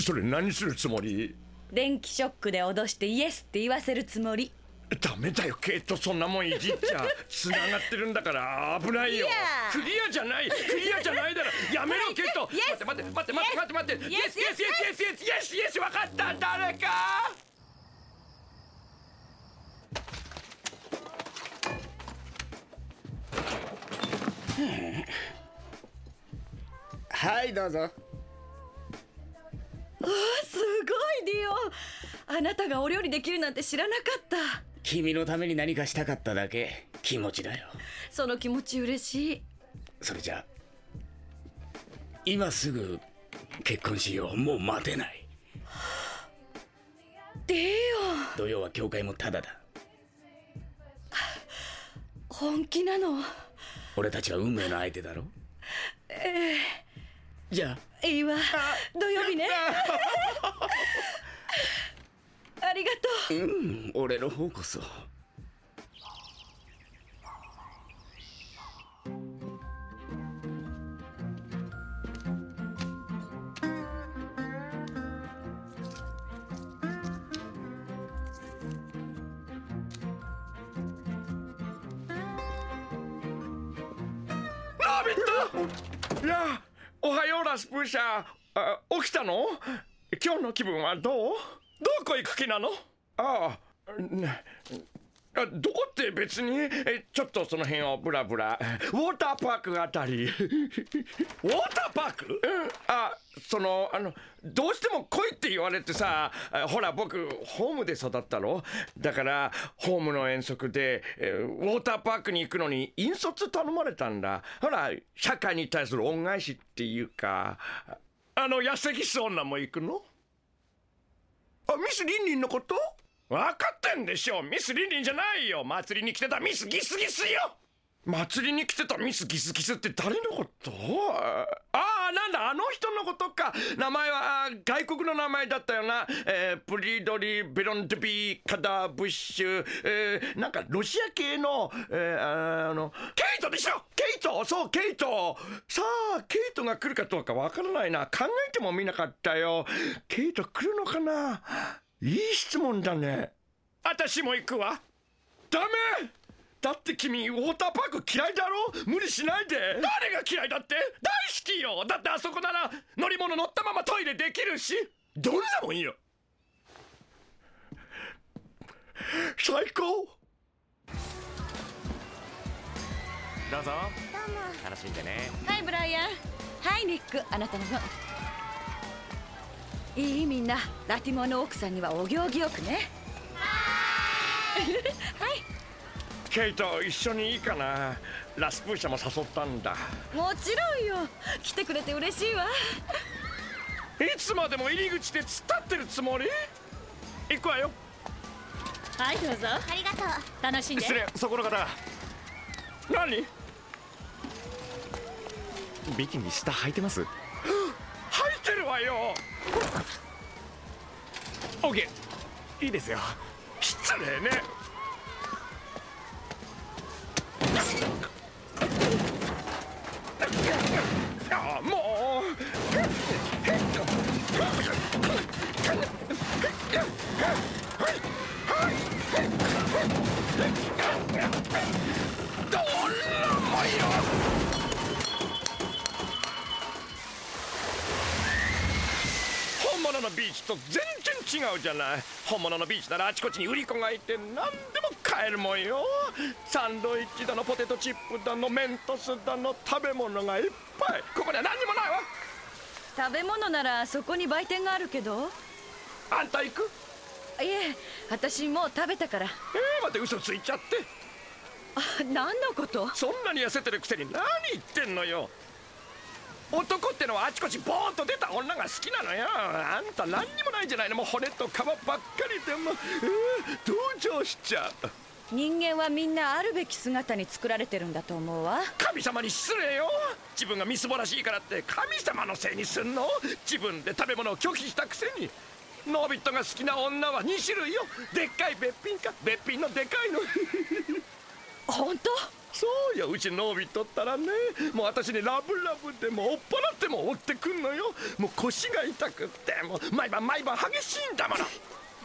それ何するつもり？電気ショックで脅してイエスって言わせるつもりダメだよケイト。そんなもんいじっちゃつながってるんだから。危ないよ。クリアじゃない。クリアじゃないだろ。やめろケイト。待って待って待って待って待って待って。イエスイエスイエスイエスイエスイエスイエス分かった。誰か。はいどうぞ。あすごいディオあなたがお料理できるなんて知らなかった君のために何かしたかっただけ。気持ちだよ。その気持ち嬉しい。それじゃ今すぐ結婚しよう。もう待てない。でよ。土曜は教会もタダだ。本気なの。俺たちは運命の相手だろ。えじゃえいいわ。土曜日ねありがとう。うん俺の方こそ。ラビット！いやおはようラスプーシャー。あ起きたの？今日の気分はどう？どこ行く気なの？ああどこって別にえちょっとその辺をブラブラ。ウォーターパークあたり。ウォーターパーク、うん、あそのあのどうしても来いって言われてさあほら僕ホームで育ったろ？だからホームの遠足でえウォーターパークに行くのに引率頼まれたんだ。ほら社会に対する恩返しっていうか。あの痩せぎす女も行くの？あミス・リンリンのこと？分かってんでしょ。ミス・リンリンじゃないよ。祭りに来てたミス・ギスギスよ。祭りに来てたミス・ギスギスって誰のこと？ああなんだ？あの人のことか。名前は外国の名前だったよな、えー、プリドリ・ベロンドビー・カダー・ブッシュ、えー、なんかロシア系の、えー、あのケイトでしょ！ケイト！そうケイト！さあケイトが来るかどうかわからないな。考えてもみなかったよ。ケイト来るのかな？いい質問だね。私も行くわ。ダメ！だって君ウォーターパーク嫌いだろ？無理しないで。誰が嫌いだって？大好きよ。だってあそこなら乗り物乗ったままトイレできるし。どんなもんいいよ。最高。どうぞ。楽しんでね。はいブライアン。はいニック。あなたの分。いいみんなラティモアの奥さんにはお行儀よくね。はい ケイト一緒にいいかな。ラスプーシャも誘ったんだ。もちろんよ。来てくれて嬉しいわ。いつまでも入り口で突っ立ってるつもり？行くわよ。はいどうぞ。ありがとう。楽しんで。失礼。そこの方何？ビキニ下履いてます？履いてるわよ。オッケーいいですよ。失礼ねのビーチと全然違うじゃない。本物のビーチならあちこちに売り子がいて何でも買えるもんよ。サンドイッチだのポテトチップだのメントスだの食べ物がいっぱい。ここには何にもないわ。食べ物ならそこに売店があるけど。あんた行く？いえ私もう食べたから。えー、待って嘘ついちゃって。あ何のこと？そんなに痩せてるくせに何言ってんのよ。男ってのはあちこちボーンと出た女が好きなのよ。あんた何にもないじゃないの。もう骨と皮ばっかりでも。う同情しちゃう。人間はみんなあるべき姿に作られてるんだと思うわ。神様に失礼よ。自分がみすぼらしいからって神様のせいにすんの。自分で食べ物を拒否したくせにノビットが好きな女は2種類よ。でっかいべっぴんか。べっぴんのでかいの。本当？そうよ。うちノビットったらね。もう私にラブラブでも追っ払っても追ってくんのよ。もう腰が痛くって。もう毎晩毎晩激しいんだもの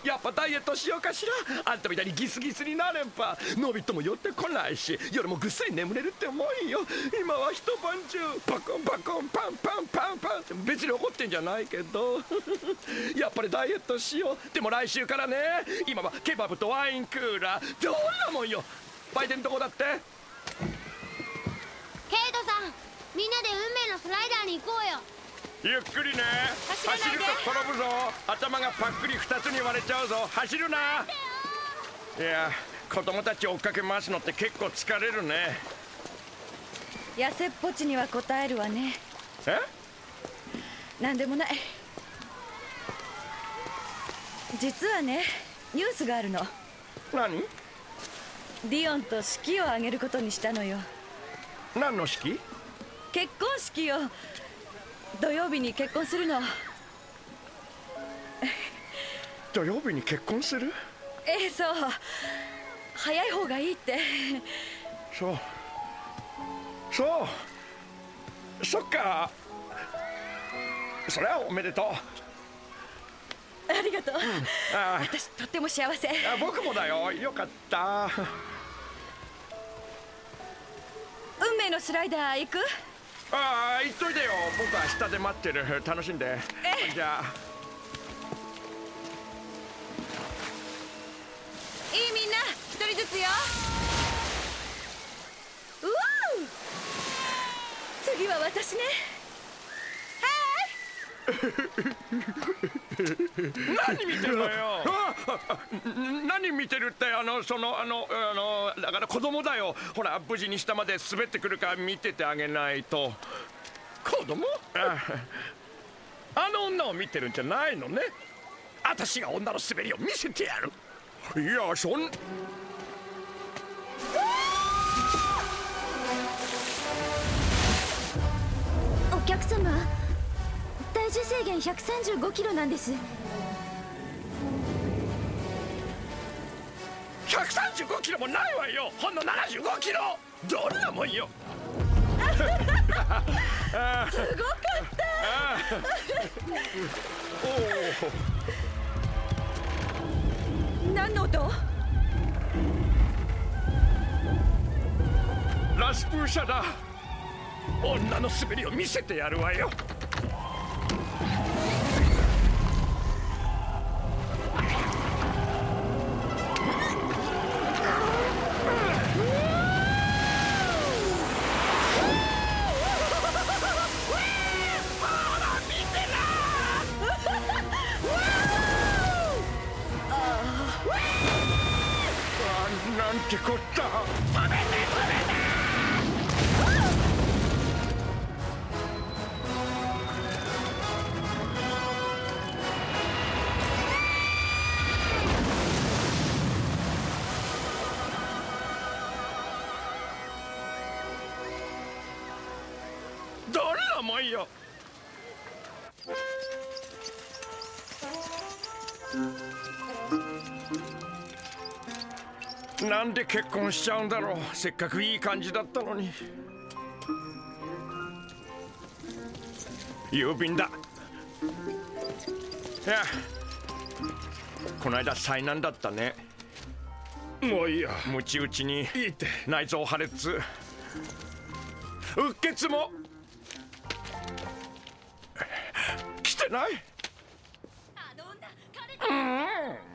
やっぱダイエットしようかしら。あんたみたいにギスギスになればノビットも寄ってこないし。夜もぐっすり眠れるって思うよ。今は一晩中。バコンバコンパンパンパンパン。って別に怒ってんじゃないけど。やっぱりダイエットしよう。でも来週からね。今はケバブとワインクーラー。どんなもんよ。売店どこだって。ケイトさんみんなで運命のスライダーに行こうよ。ゆっくりね。走ると転ぶぞ。頭がパックリ二つに割れちゃうぞ。走るな。いや子供たち追っかけ回すのって結構疲れるね。痩せっぽちには答えるわね。え？なんでもない。実はねニュースがあるの。何？ディオンと式を挙げることにしたのよ。何の式？結婚式よ土曜日に結婚するの。土曜日に結婚する？ええそう。早い方がいいって。そう。そう。そっか。それはおめでとう。ありがとう、あ。私とっても幸せ。あ僕もだよ。よかった。運命のスライダー行く？ああ行っといてよ。僕は下で待ってる。楽しんで。じゃあ。いいみんな一人ずつよ。うわ次は私ね 何見てるのよ？何見てるってあのそのあのあのだから子供だよ。ほら無事に下まで滑ってくるか見ててあげないと。子供？ああの女を見てるんじゃないのね。私が女の滑りを見せてやる。いやそん。お客様体重制限135キロなんです。135キロもないわよ。ほんの75キロ。どんなもんよ。すごかった。何の音？ラスプーシャだ。女の滑りを見せてやるわよあななんで結婚しちゃうんだろう。せっかくいい感じだったのに。郵便だ。いやこの間災難だったね。もういいやムチ打ちにいいって。内臓破裂。うっ血も。来てない？うん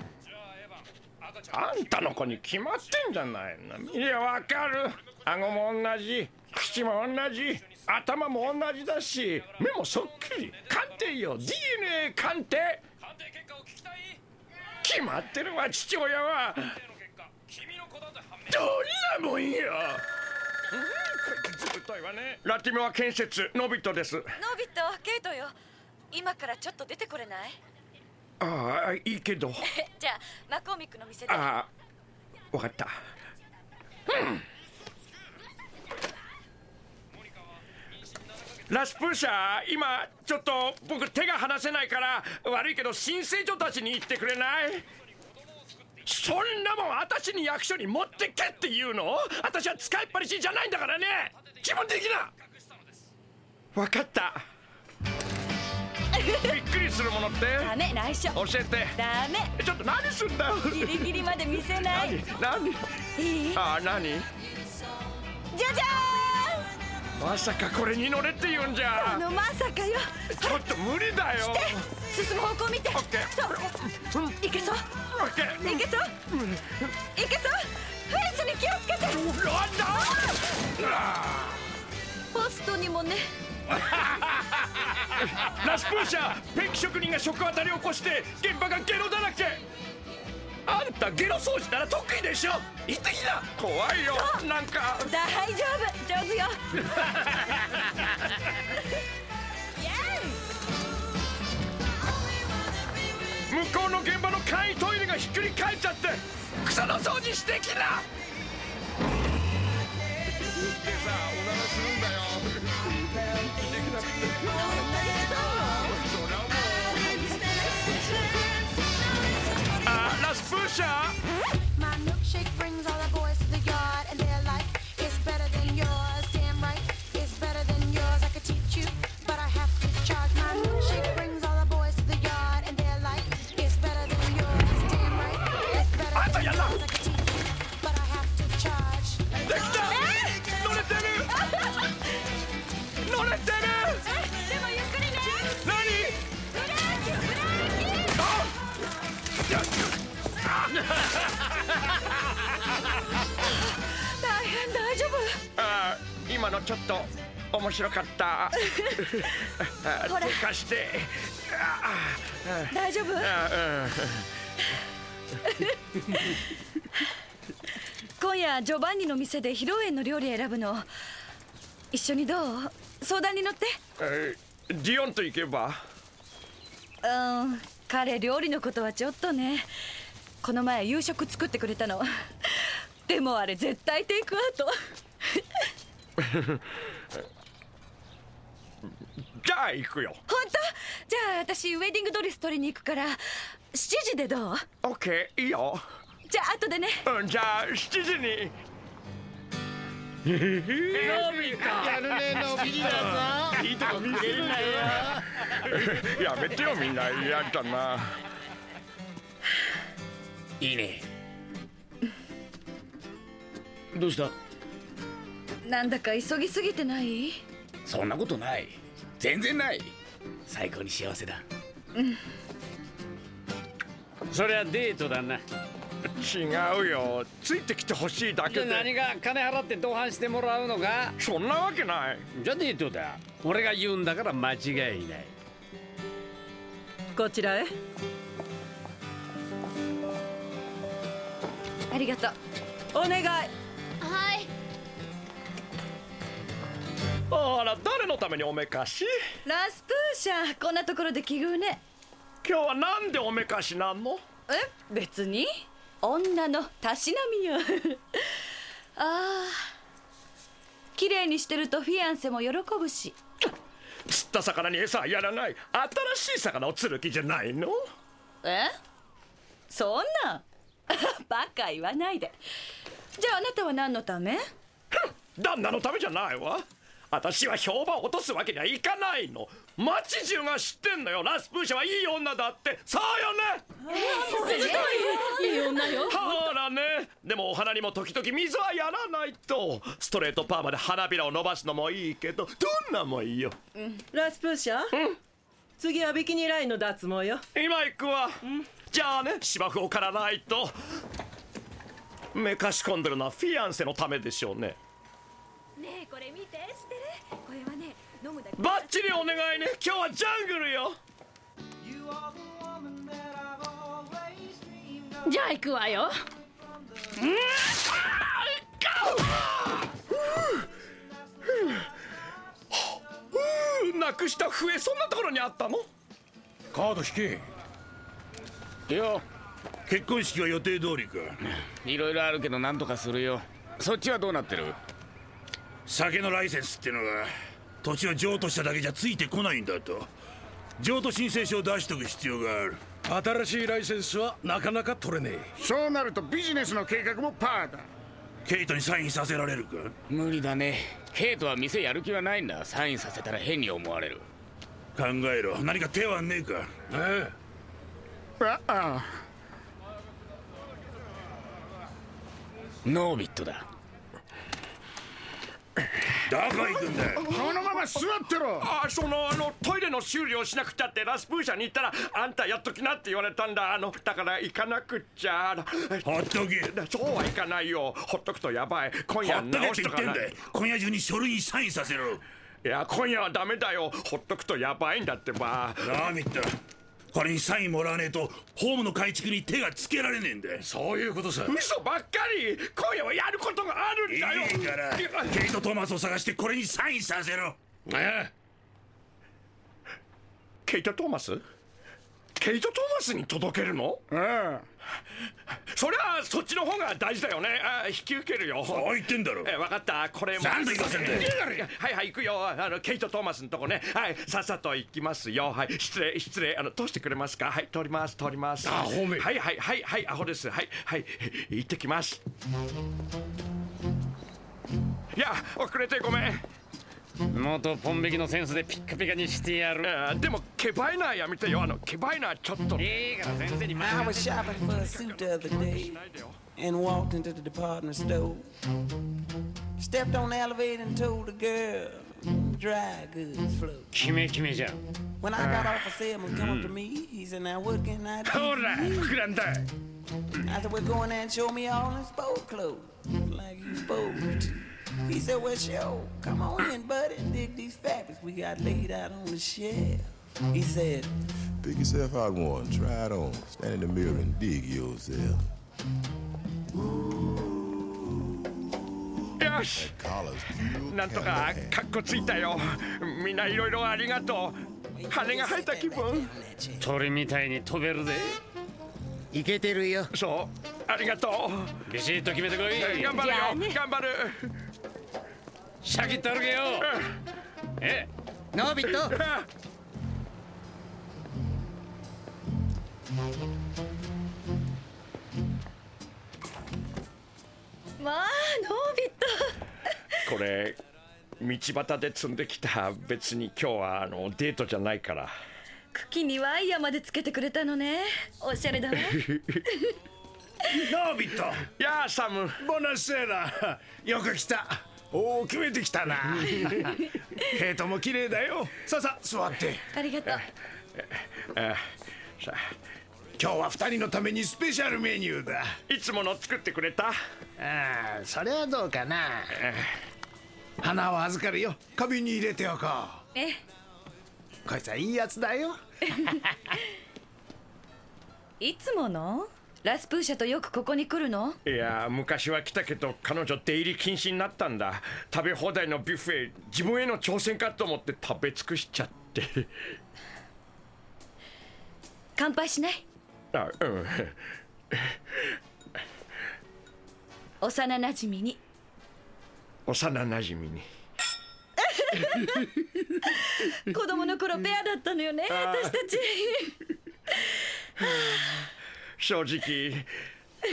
あんたの子に決まってんじゃないの。いやわかる。顎も同じ口も同じ頭も同じだし目もそっくり。鑑定よ。DNA 鑑定鑑定結果を聞きたい決まってるわ父親は。どんなもんよ。ずぶといわね。ラティモア建設。ノビットです。ノビットケイトよ。今からちょっと出てこれない？ああいいけど。じゃあマコーミックの店で。ああわかった。うん。ラスプーシャー今ちょっと僕手が離せないから悪いけど新生女たちに言ってくれない？そんなもん私に役所に持ってけって言うの？私は使いっぱなしじゃないんだからね。自分できな。分かったびっくりするものって？ダメ内緒。教えて。ダメ。ちょっと何すんだ？よギリギリまで見せない。何？何？いい？ああ何？じゃじゃまさかこれに乗れって言うんじーんあゃのまさかよ。ちょっと無理だよ。進む方向見て。そう。いけそう。オッケー。いけそう。いけそう。フェンスに気をつけて。ポストにもねラスプーシャーペンキ職人が食当たりを起こして現場がゲロだらけ。あんたゲロ掃除なら得意でしょ。行ってきな。怖いよ。なんか。大丈夫。上手よ。向こうの現場の簡易トイレがひっくり返っちゃって草の掃除してきな。ってさおならするんあ今のちょっと面白かった。ほら。貸して。大丈夫？今夜ジョバンニの店で披露宴の料理選ぶの。一緒にどう？相談に乗って。えーディオンと行けば？うん彼料理のことはちょっとね。この前夕食作ってくれたの。でもあれ絶対テイクアウト じゃあ行くよ。本当？じゃあ私ウェディングドレス取りに行くから7時でどう？オッケーいいよ。じゃあ後でね。うんじゃあ7時に。のび太やるねのび太さんいいとこ見せるなよ。やめてよみんな嫌だな。いいね。どうした？なんだか急ぎすぎてない？そんなことない。全然ない。最高に幸せだ。うん。そりゃデートだな。違うよ。ついてきてほしいだけで。何が金払って同伴してもらうのか？そんなわけない。じゃあデートだ。俺が言うんだから間違いない。こちらへ。ありがとう。お願い。はいあら誰のためにおめかし？ラスプーシャこんなところで奇遇ね。今日はなんでおめかしなの？え？別に？女のたしなみよ。ああ綺麗にしてるとフィアンセも喜ぶし。釣った魚に餌はやらない。新しい魚を釣る気じゃないの？え？そんな。バカ言わないで。じゃああなたは何のため？旦那のためじゃないわ私は評判を落とすわけにはいかないの。町中が知ってんのよ。ラスプーシャはいい女だって。そうよね。い。い女よ。ほらね。でもお花にも時々水はやらないと。ストレートパーマで花びらを伸ばすのもいいけどどんなもいいよラスプーシャ？次はビキニラインの脱毛よ。今行くわ、じゃあね芝生を刈らないと。めかし込んでるのはフィアンセのためでしょうね。ねえこれ見て。知これはね飲むだけ。バッチリお願いね。今日はジャングルよ。じゃあ行くわよ。うーなくした笛そんなところにあったのカード引けよ結婚式は予定通りかいろいろあるけどなんとかするよそっちはどうなってる酒のライセンスってのが土地を譲渡しただけじゃついてこないんだと。譲渡申請書を出しとく必要がある。新しいライセンスはなかなか取れねえ。そうなるとビジネスの計画もパーだ。ケイトにサインさせられるか？無理だね。ケイトは店やる気はないんだ。サインさせたら変に思われる。考えろ。何か手はねえか？えああ。ノービットだどこ行くんだ。このまま座ってろ。あそのあのトイレの修理をしなくちゃってラスプーシャに行ったらあんたやっときなって言われたんだ。あのだから行かなくっちゃ。ほっとけ。そうはいかないよ。ほっとくとやばい。今夜直しとかない言ってんだよ。今夜中に書類にサインさせろ。いや今夜はダメだよ。ほっとくとやばいんだってば。ラーミットこれにサインもらわねえとホームの改築に手がつけられねえんだそういうことさ。嘘ばっかり。今夜はやることがあるんだよ。いいから。ケイト・トーマスを探してこれにサインさせろ。えケイト・トーマス？ケイト・トーマスに届けるの？あそりゃそっちの方が大事だよね。あ引き受けるよ。そう言ってんだろ。え分かった。これも。なんで言わせんだよ。はいはい行くよ。あのケイト・トーマスのとこね。はい。さっさと行きますよ。はい。失礼失礼。あの通してくれますか？はい。通ります通ります。アホめ。はいはいはいはい。アホです。はい。はい。行ってきます。いや遅れてごめん元ポン引きのセンスでピッカピカにしてやるあでもケバイナーやめてよあのケバイナーちょっといいから先生に I was shopping for a suit the other day and walked into the department store. Stepped on the elevator and told the girl, dry goods flow. キメキメじゃん When I got off, a salesman come up to me. He said, Now what can I do? ほら for you?" 膨らんだ I said, We're going there and show me all in sport clothes, like you supposed to. He said, Well, show, come on in, buddy, and dig these fabrics we got laid out on the shelf. He said, Pick yourself out one, try it on, stand in the mirror and dig yourself. よし Collar's なんとかカッコついたよみんないろいろありがとう羽が生えた気分鳥みたいに飛べるぜいけてるよそうありがとうビシッと決めてこい頑張るよ頑張るシャキッと歩けよ。えノビットまあノービットこれ道端で積んできた別に今日はあのデートじゃないから。茎にワイヤーまでつけてくれたのね。おしゃれだわ。ノービットやあサム。ボナセラよく来たおお決めてきたな。ヘイトも綺麗だよ。さあさあ座って。ありがとう。あさ今日は二人のためにスペシャルメニューだ。いつもの作ってくれた？ああそれはどうかな。花を預かるよ。花瓶に入れておこう。え？こいつはいいやつだよ。いつもの？ラスプーシャとよくここに来るの？いや昔は来たけど彼女出入り禁止になったんだ。食べ放題のビュッフェ自分への挑戦かと思って食べ尽くしちゃって。乾杯しない？あうん。幼なじみに。幼なじみに。子供の頃ペアだったのよね私たち 正直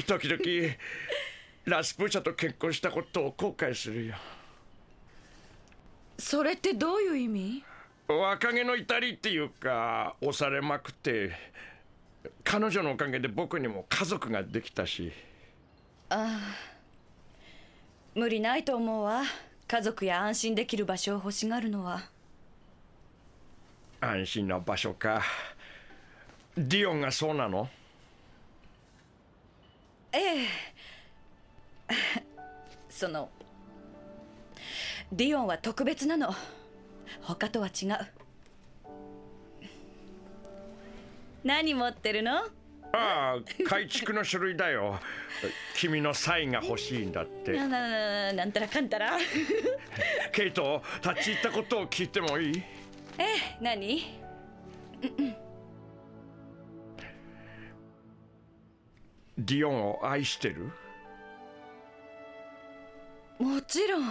時々ラスプーチャと結婚したことを後悔するよ。それってどういう意味？若気の至りっていうか押されまくって彼女のおかげで僕にも家族ができたし。ああ。無理ないと思うわ。家族や安心できる場所を欲しがるのは。安心な場所か。ディオンがそうなの？ええ。そのディオンは特別なの。他とは違う。何持ってるの？ああ改築の書類だよ。君のサインが欲しいんだって。ななななんたらかんたら。ケイト立ち入ったことを聞いてもいい？ええ何？ディオンを愛してる？もちろん。え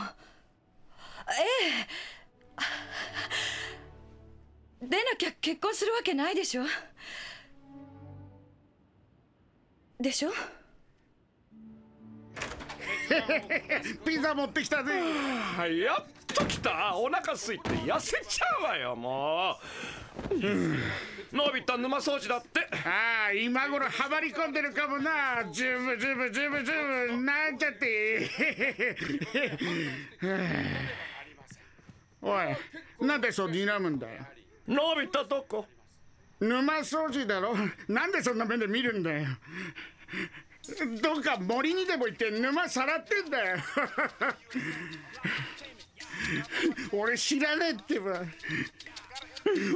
え。でなきゃ結婚するわけないでしょ？でしょ？ピザ持ってきたぜ。はいやっと来たお腹空いて痩せちゃうわよもう、うん、のび太沼掃除だって。ああ今頃はまり込んでるかもな。ジュブジュブジュブジュブなんちゃって。おいなんでそう睨むんだよ。のび太どこ。沼掃除だろ？なんでそんな目で見るんだよ。どっか森にでも行って沼さらってんだよ 俺知らねえってば。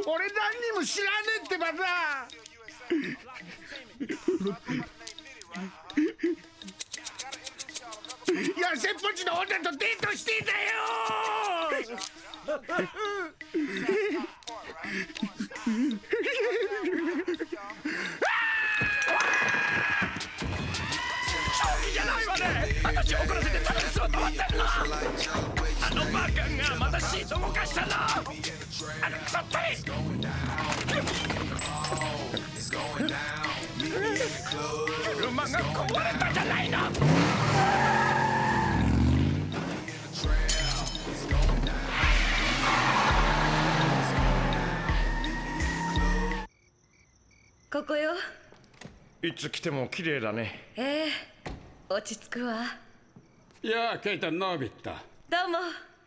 俺何にも知らねえってばさ痩せっぽちの女とデートしてんだ正 ね私を怒らせてただで座って待ってんのあのバカがまたシート動かしたのあのクソったり車が壊れたじゃないのここよ。いつ来ても綺麗だね。ええ落ち着くわ。いやあケイトノビットどうも。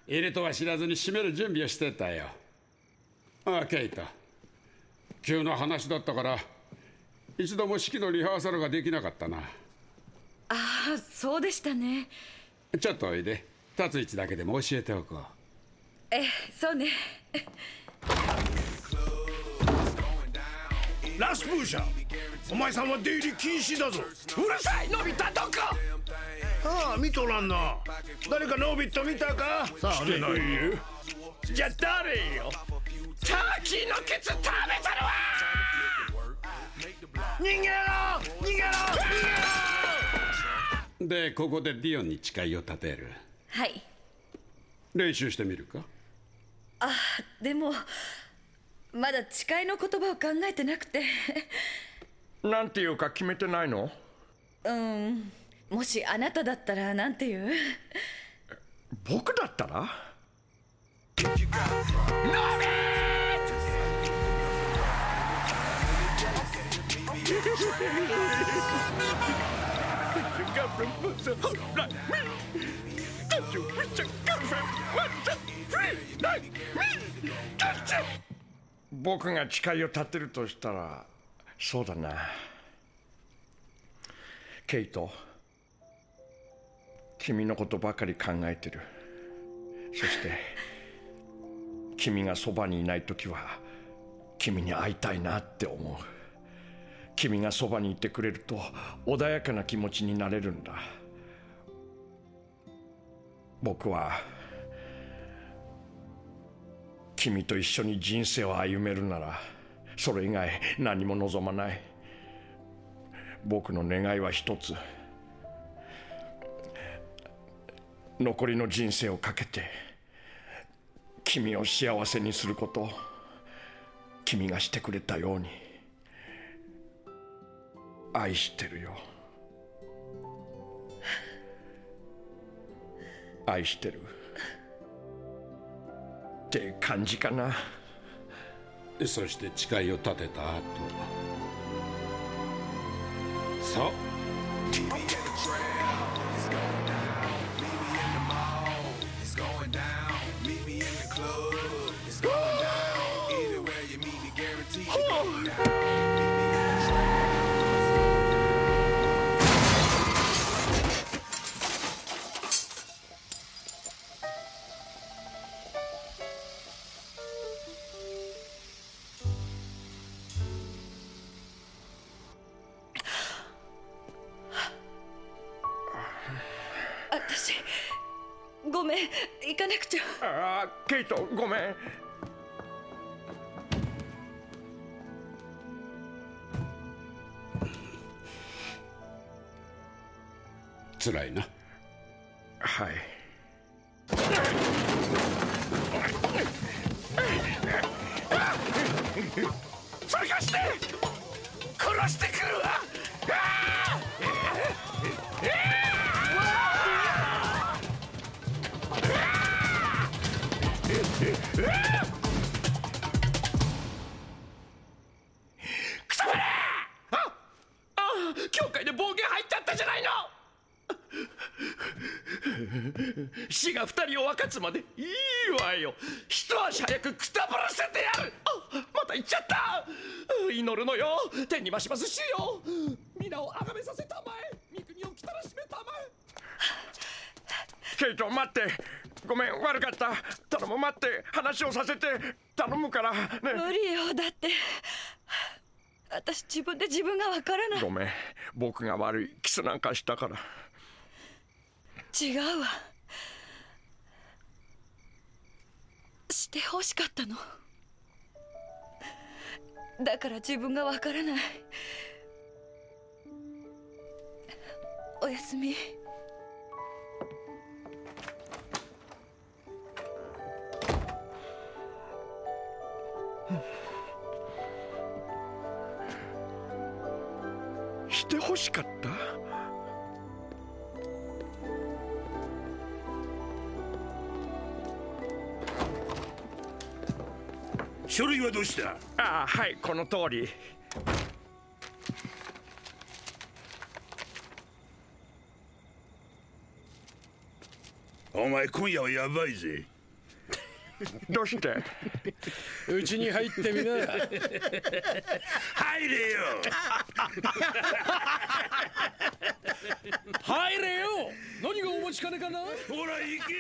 いるとは知らずに閉める準備をしてたよ。ああケイト急な話だったから一度も式のリハーサルができなかったな。ああそうでしたね。ちょっとおいで。立つ位置だけでも教えておこう。ええそうねラスプーシャお前さんは出入り禁止だぞ。うるさいのび太どこ？ああ見とらんな誰かノビット見たか？さあしてないよ。じゃあ誰よ？ターキーのケツ食べたのは逃げろ！逃げろ！逃でここでディオンに誓いを立てる。はい。練習してみるか？あでもまだ誓いの言葉を考えてなくて。なんていうか決めてないの？うん。もしあなただったらなんて言う？僕だったら？僕が誓いを立てるとしたらそうだな。ケイト君のことばかり考えてる。そして君がそばにいない時は君に会いたいなって思う。君がそばにいてくれると穏やかな気持ちになれるんだ。僕は君と一緒に人生を歩めるならそれ以外何も望まない。僕の願いは一つ。残りの人生をかけて君を幸せにすること君がしてくれたように愛してるよ。愛してる。って感じかな。そして誓いを立てた後。さあ。ああケイトごめん。辛いな。はい。それかして殺してくつまでいいわよ。一足早くくたばらせてやる。あまた行っちゃった。祈るのよ。天に増します主よ。皆を崇めさせたまえ。御国を来たらしめたまえ。ケイト待って。ごめん悪かった。頼む待って。話をさせて。頼むから。ね。無理よだって。私自分で自分がわからない。ごめん。僕が悪い。キスなんかしたから。違うわして欲しかったの。だから自分がわからない。おやすみ。して欲しかった？書類はどうした？ああはいこの通り。お前今夜はやばいぜ。どうして？うちに入ってみな。入れよ。入れよ。何がお待ちかねかな。ほら行け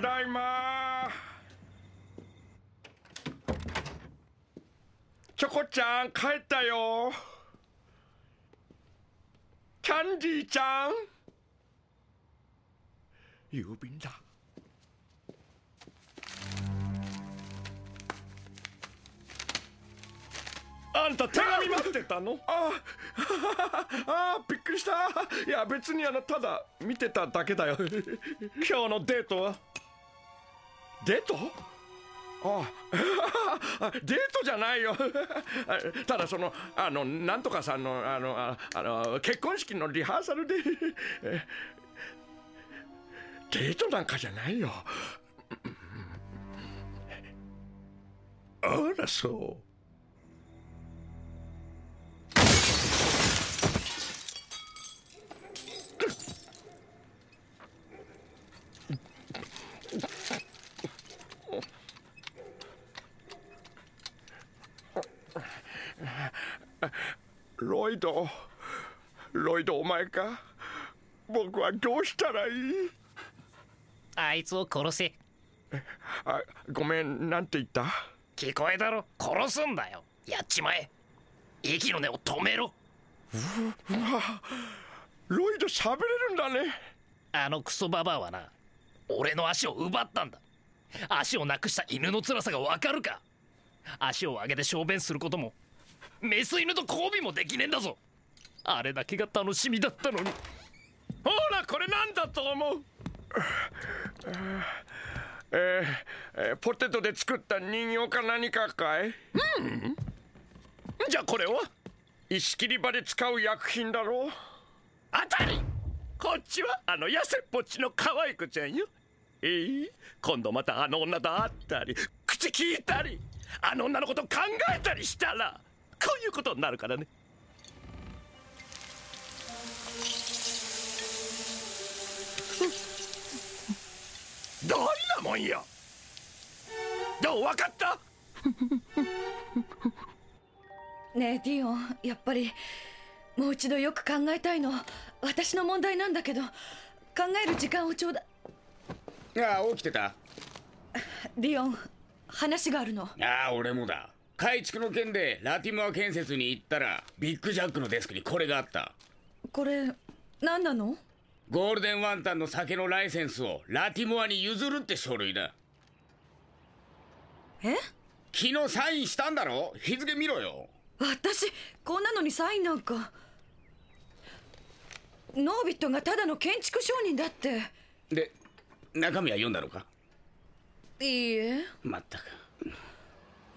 ただいま。チョコちゃん帰ったよ。キャンディーちゃん。郵便だ。あんた手紙待ってたの？あああびっくりした。いや別にあのただ見てただけだよ。今日のデートは？デート？ああ デートじゃないよ。ただそのあのなんとかさんのあのああの結婚式のリハーサルで。デートなんかじゃないよ。あらそう。ロイド。ロイドお前か。僕はどうしたらいい？あいつを殺せ。あごめんなんて言った？聞こえたろ。殺すんだよ。やっちまえ。息の根を止めろ。うわロイド喋れるんだね。あのクソババアはな俺の足を奪ったんだ。足をなくした犬の辛さがわかるか。足を上げて小便することもメス犬と交尾もできねえんだぞ。あれだけが楽しみだったのに。ほらこれなんだと思う。えーえーポテトで作った人形か何かかい？うん。じゃあこれは？石切り場で使う薬品だろう？当たり。こっちは？あの痩せっぽっちの可愛い子ちゃんよ。ええ今度またあの女と会ったり口聞いたりあの女のこと考えたりしたらこういうことになるからね。どんなもんよ。どうわかった？ねえディオンやっぱりもう一度よく考えたいの。私の問題なんだけど考える時間をちょうだああ起きてた。ディオン話があるの。ああ俺もだ改築の件でラティモア建設に行ったらビッグジャックのデスクにこれがあった。これ何なの？ゴールデンワンタンの酒のライセンスをラティモアに譲るって書類だ。え？昨日サインしたんだろ？日付見ろよ。私こんなのにサインなんか。ノービットがただの建築商人だって。で中身は読んだのか？いいえ。まったく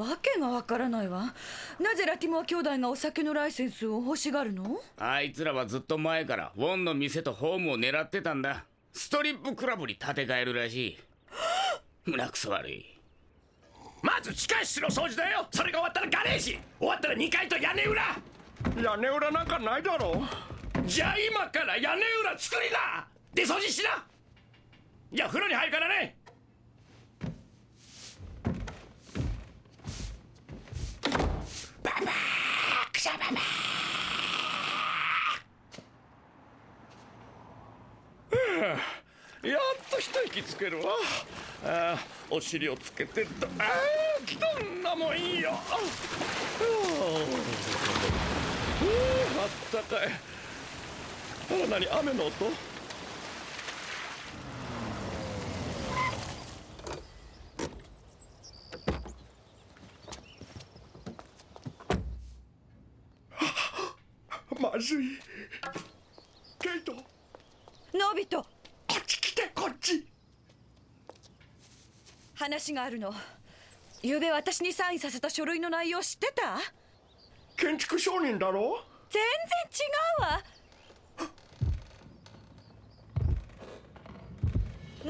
わけがわからないわ。なぜラティモア兄弟がお酒のライセンスを欲しがるの？あいつらはずっと前からウォンの店とホームを狙ってたんだ。ストリップクラブに建て替えるらしい。胸くそ悪い。まず地下室の掃除だよ。それが終わったらガレージ。終わったら2階と屋根裏。屋根裏なんかないだろ。じゃあ今から屋根裏作りなで掃除しな。じゃあ風呂に入るからねババーくしゃばばーやっと一息つけるわ。あお尻をつけてどああどんなもいいよああったかい。あら何？雨の音？まずい。ケイト。ノビト。こっち来てこっち。話があるの。昨べ私にサインさせた書類の内容知ってた？建築商人だろ？全然違う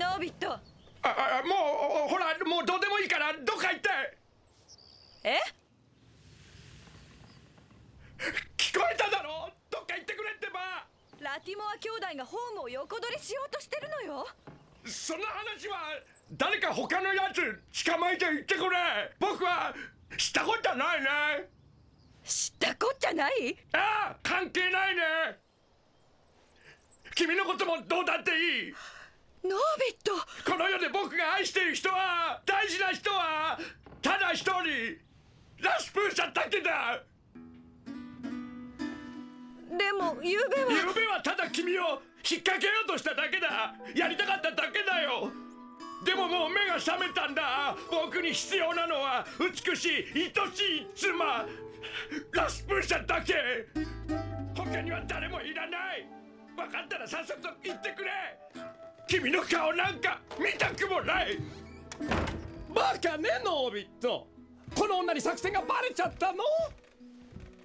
わ。ノビット。ああもうほらもうどうでもいいからどっか行って。え？聞こえただろどっか行ってくれってば。ラティモア兄弟がホームを横取りしようとしてるのよ。そんな話は誰か他のやつ捕まえて言ってくれ。僕は知ったことはないね。知ったこっちゃない？ああ関係ないね。君のこともどうだっていい。ノービット。この世で僕が愛している人は大事な人はただ一人。ラスプーシャだけだでも昨べは。昨べはただ君を引っ掛けようとしただけだ。やりたかっただけだよ。でももう目が覚めたんだ。僕に必要なのは美しい愛しい妻。ラスプーシャだけ。他には誰もいらない。分かったらさっさと言ってくれ。君の顔なんか見たくもない。バカねノービット。この女に作戦がバレちゃったの？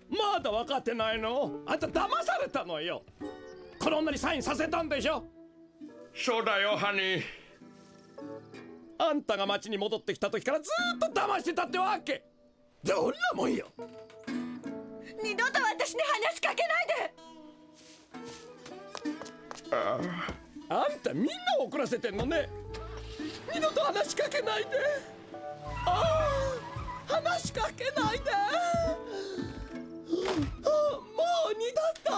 まだ分かってないの？あんた騙されたのよ。この女にサインさせたんでしょ？そうだよハニー。あんたが町に戻ってきた時からずーっと騙してたってわけ。どんなもんよ。二度と私に話しかけないで。ああ。んたみんな怒らせてんのね。二度と話しかけないで。ああ話しかけないで。あもう二度と。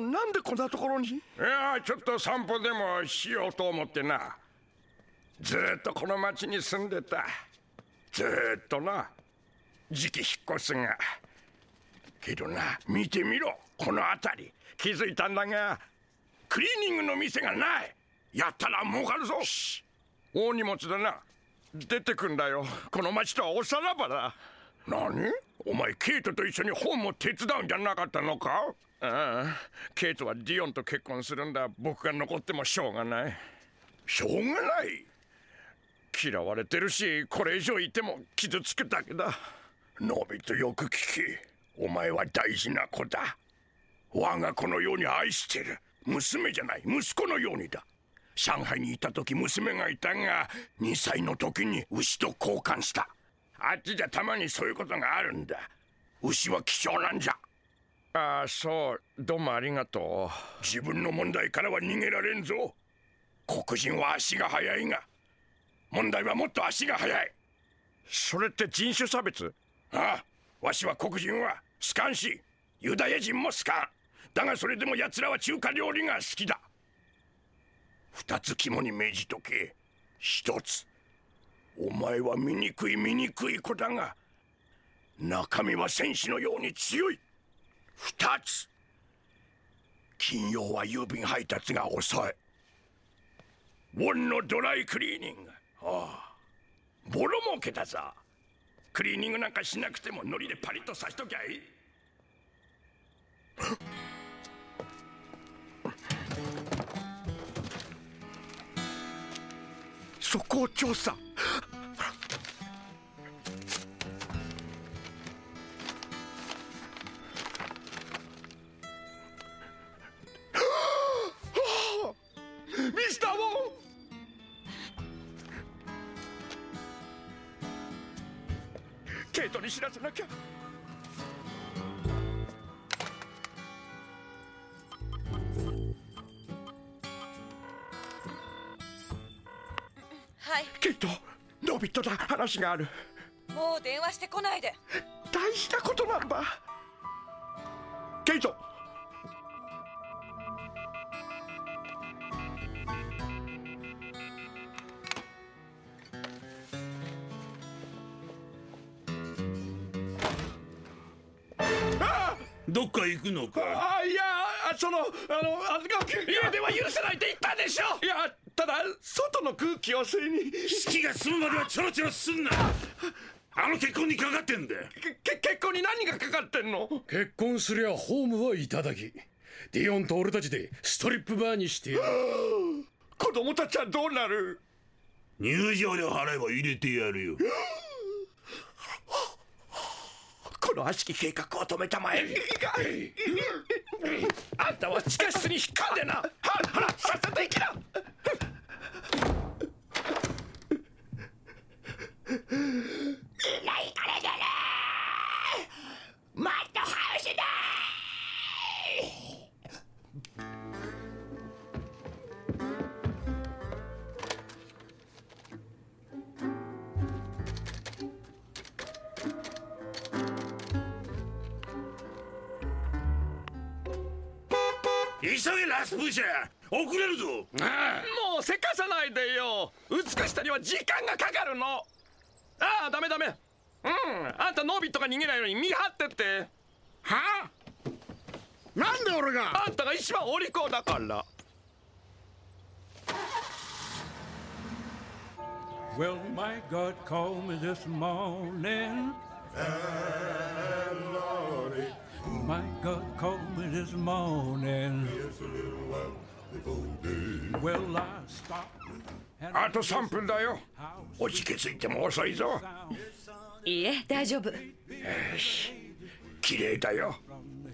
ミスター・ウォーンなんでこんなところに？いやちょっと散歩でもしようと思ってな。ずーっとこの町に住んでた。ずーっとな。時期引っ越すが。けどな見てみろ。この辺り。気づいたんだがクリーニングの店がない。やったら儲かるぞ。大荷物だな。出てくんだよ。この町とはおさらばだ。何？お前ケイトと一緒に本も手伝うんじゃなかったのか？ああケイトはディオンと結婚するんだ。僕が残ってもしょうがない。しょうがない？嫌われてるしこれ以上いても傷つくだけだ。ノビとよく聞きお前は大事な子だ。我が子のように愛してる。娘じゃない。息子のようにだ。上海にいた時娘がいたが2歳の時に牛と交換した。あっちじゃたまにそういうことがあるんだ。牛は貴重なんじゃ。ああそう。どうもありがとう。自分の問題からは逃げられんぞ。黒人は足が速いが。問題はもっと足が速い。それって人種差別？ああわしは黒人は好かんし。ユダヤ人も好かんだがそれでも奴らは中華料理が好きだ。二つ肝に銘じとけ。一つ。お前は醜い醜い子だが中身は戦士のように強い二つ。金曜は郵便配達が遅い。ウォンのドライクリーニング。ああ。ボロ儲けだぞ。クリーニングなんかしなくてもノリでパリッとさしときゃいい。そこを調査。話がある。もう電話してこないで。大事なことなんだ。ケイト。どっか行くのか？あいやそのあのあ家では許せないって言ったでしょ。いやただ外の空気を吸いに。式が済むまではちょろちょろすんなあの結婚にかかってんだけ結婚に何がかかってんのすりゃホームはいただきディオンと俺たちでストリップバーにしてやる。子供たちはどうなる？入場料払えば入れてやるよ。この悪しき計画を止めたまえ。あんたは地下室に引っ込んでな。はほらさっさと行きなないからだなマッドハウスだ急げラスプーシャー。遅れるぞ。もうせかさないでよ。美しさには時間がかかるの。ああダメダメ。うん。あんたノービットが逃げないように見張ってって。はあなんで俺があんたが一番お利口だから Well, my God called me this morning. My God called me this morning. Well, I stopped. あと3分だよおじけついても遅いぞいいえ大丈夫よし綺麗だよ。パー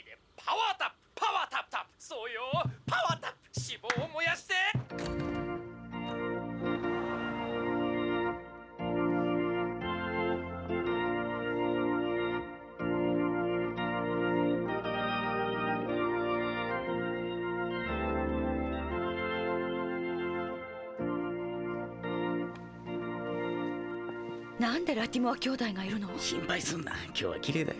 ーパワータップパワータップパワータップ脂肪を燃やしてなんでラティモア兄弟がいるの？心配すんな。今日は綺麗だよ。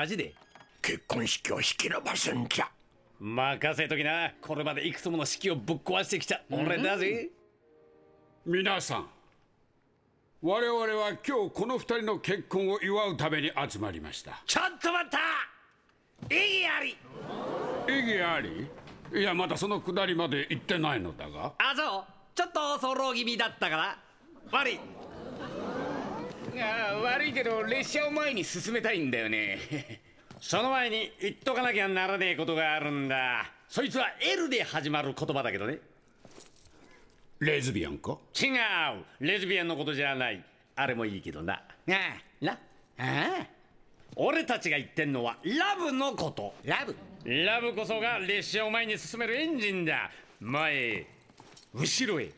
マジで。結婚式を引き延ばすんじゃ。任せときな。これまでいくつもの式をぶっ壊してきた俺だぜ。皆さん我々は今日この二人の結婚を祝うために集まりました。ちょっと待った。意義あり。意義あり？いやまだそのくだりまで行ってないのだが。あそう。ちょっとソロ気味だったから。悪いああ悪いけど列車を前に進めたいんだよね。その前に言っとかなきゃならねえことがあるんだ。そいつは L で始まる言葉だけどね。レズビアンか？違う。レズビアンのことじゃない。あれもいいけどな。ああな。ああ。俺たちが言ってんのはラブのこと。ラブ。ラブこそが列車を前に進めるエンジンだ。前へ後ろへ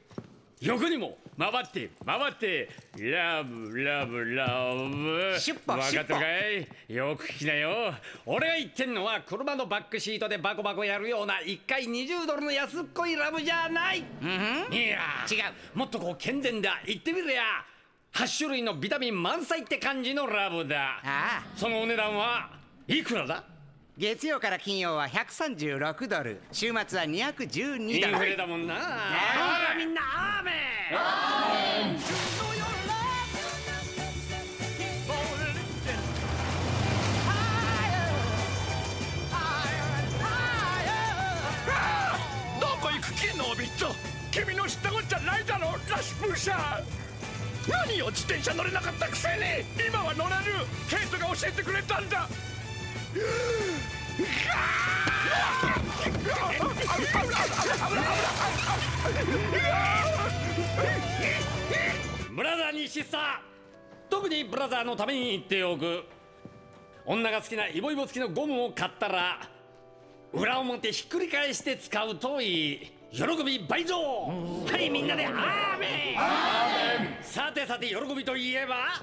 横にも回って回ってラブラブラブ。シュッポ分かってるシュッポかいよく聞きなよ。俺が言ってんのは車のバックシートでバコバコやるような1回20ドルの安っこいラブじゃない、いや。違う。もっとこう健全だ。言ってみりゃ8種類のビタミン満載って感じのラブだ。そのお値段はいくらだ？月曜から金曜は136ドル。週末は212ドル。インフレだもんな。ほらみんなアーメン。どこ行く気ノービット君の知ったこっちゃないだろラスプーシャー。何よ自転車乗れなかったくせに。今は乗れる。ケイトが教えてくれたんだブラザーにシスター特にブラザーのために言っておく。女が好きなイボイボ付きのゴムを買ったら裏表ひっくり返して使うといい。喜び倍増。はいみんなで。アーメンさてさて喜びといえば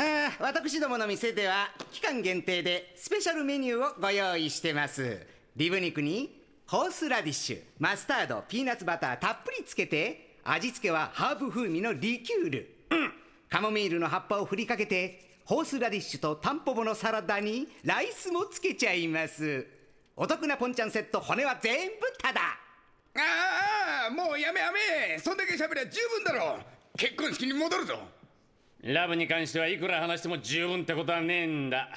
あ私どもの店では期間限定でスペシャルメニューをご用意してます。リブ肉にホースラディッシュマスタードピーナッツバターたっぷりつけて味付けはハーブ風味のリキュール、うん。カモミールの葉っぱを振りかけてホースラディッシュとタンポポのサラダにライスもつけちゃいます。お得なポンちゃんセット骨は全部タダ。ああもうやめやめ。そんだけ喋りゃ十分だろ。結婚式に戻るぞ。ラブに関してはいくら話しても十分ってことはねえんだ。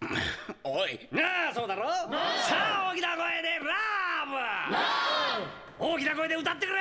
おい。なあそうだろ？さあ大きな声でラブ。大きな声で歌ってくれ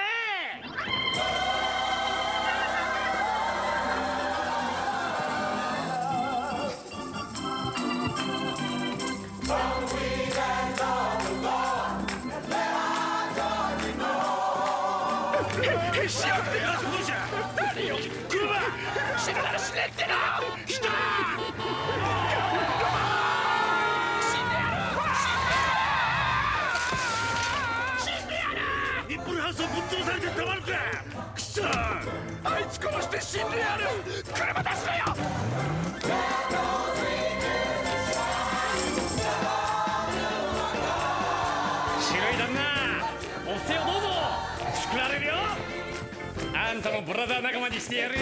殺して死んでやる。車出すなよ。白い旦那お布施をどうぞ。作られるよ。あんたもブラザー仲間にしてやるよ。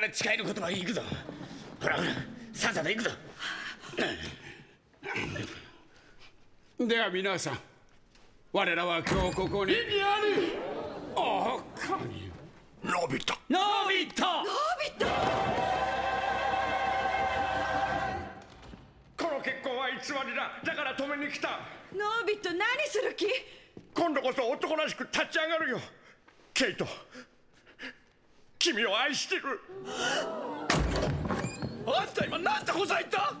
から誓行くぞ。ほらほらさっさと行くぞ。では皆さん我らは今日ここに。ああ神のび太のび太この結婚は偽りだ。だから止めに来た。ノービット何する気？今度こそ男らしく立ち上がるよ。ケイト君を愛してる。あんた今何てこさ言った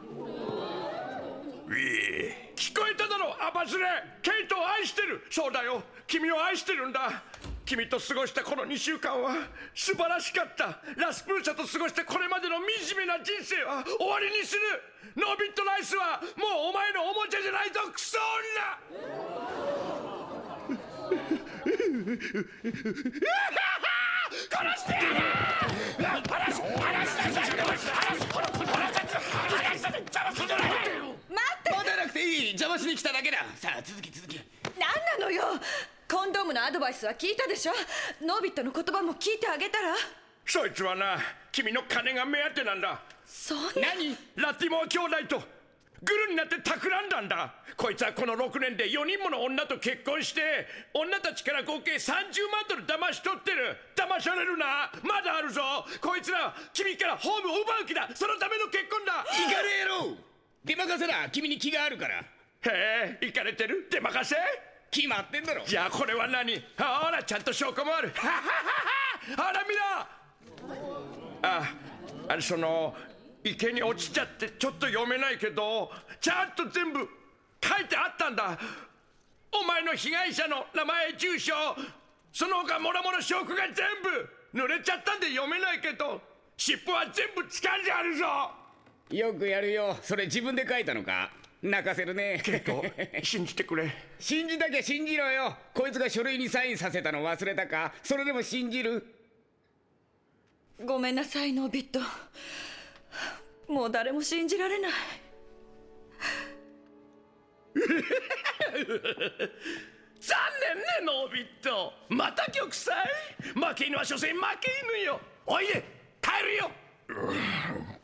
聞こえただろアバズレ。ケイトを愛してる。そうだよ。君を愛してるんだ。君と過ごしたこの2週間は素晴らしかった。ラスプーシャと過ごしたこれまでの惨めな人生は終わりにする。ノービットライスはもうお前のおもちゃじゃないぞ。クソ女！殺 してやる。話し話しなさい話し話し話しなさい邪魔する。な待って待たなくていい邪魔しに来ただけださあ続き続き何なのよコンドームのアドバイスは聞いたでしょノービットの言葉も聞いてあげたらそいつはな君の金が目当てなんだそんな何ラティモア兄弟とグルになって企んだんだ。こいつはこの6年で4人もの女と結婚して女たちから合計30万ドル騙し取ってる。騙されるな。まだあるぞ。こいつら君からホームを奪う気だ。そのための結婚だ。イカれ野郎出任せな君に気があるから。へえ行かれてる？出任せ？決まってんだろ。じゃあこれは何？ほらちゃんと証拠もある。ははははほら見ろ。ああその池に落ちちゃってちょっと読めないけどちゃんと全部書いてあったんだ。お前の被害者の名前住所その他もろもろ証拠が全部濡れちゃったんで読めないけど尻尾は全部掴んであるぞ。よくやるよ。それ自分で書いたのか？泣かせるね。結構信じてくれ。信じたきゃ信じろよ。こいつが書類にサインさせたの忘れたか？それでも信じる？ごめんなさいノビットもう誰も信じられない。残念ねノービット。また玉砕？負け犬は所詮負け犬よ。おいで帰るよ。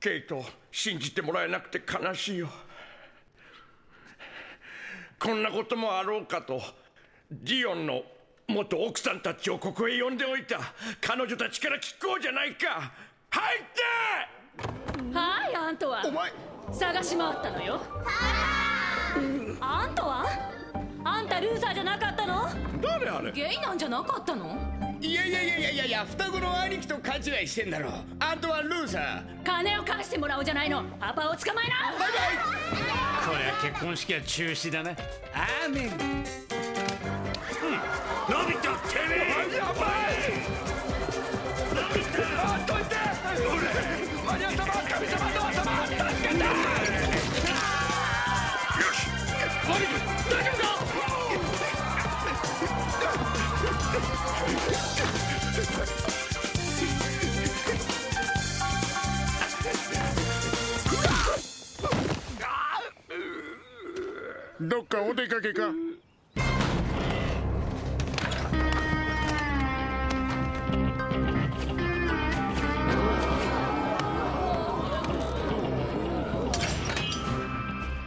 ケイト信じてもらえなくて悲しいよ。こんなこともあろうかとディオンの元奥さんたちをここへ呼んでおいた。彼女たちから聞こうじゃないか入って！はいアントワン。お前！探し回ったのよ。アントワン？あんたルーサーじゃなかったの？誰あれ？ゲイなんじゃなかったの？いやいやいやいやいやいや双子の兄貴と勘違いしてんだろ。あんたはルーサー。金を返してもらおうじゃないの。パパを捕まえな！こりゃ結婚式は中止だなアーメン。のび太てめえ出かけか。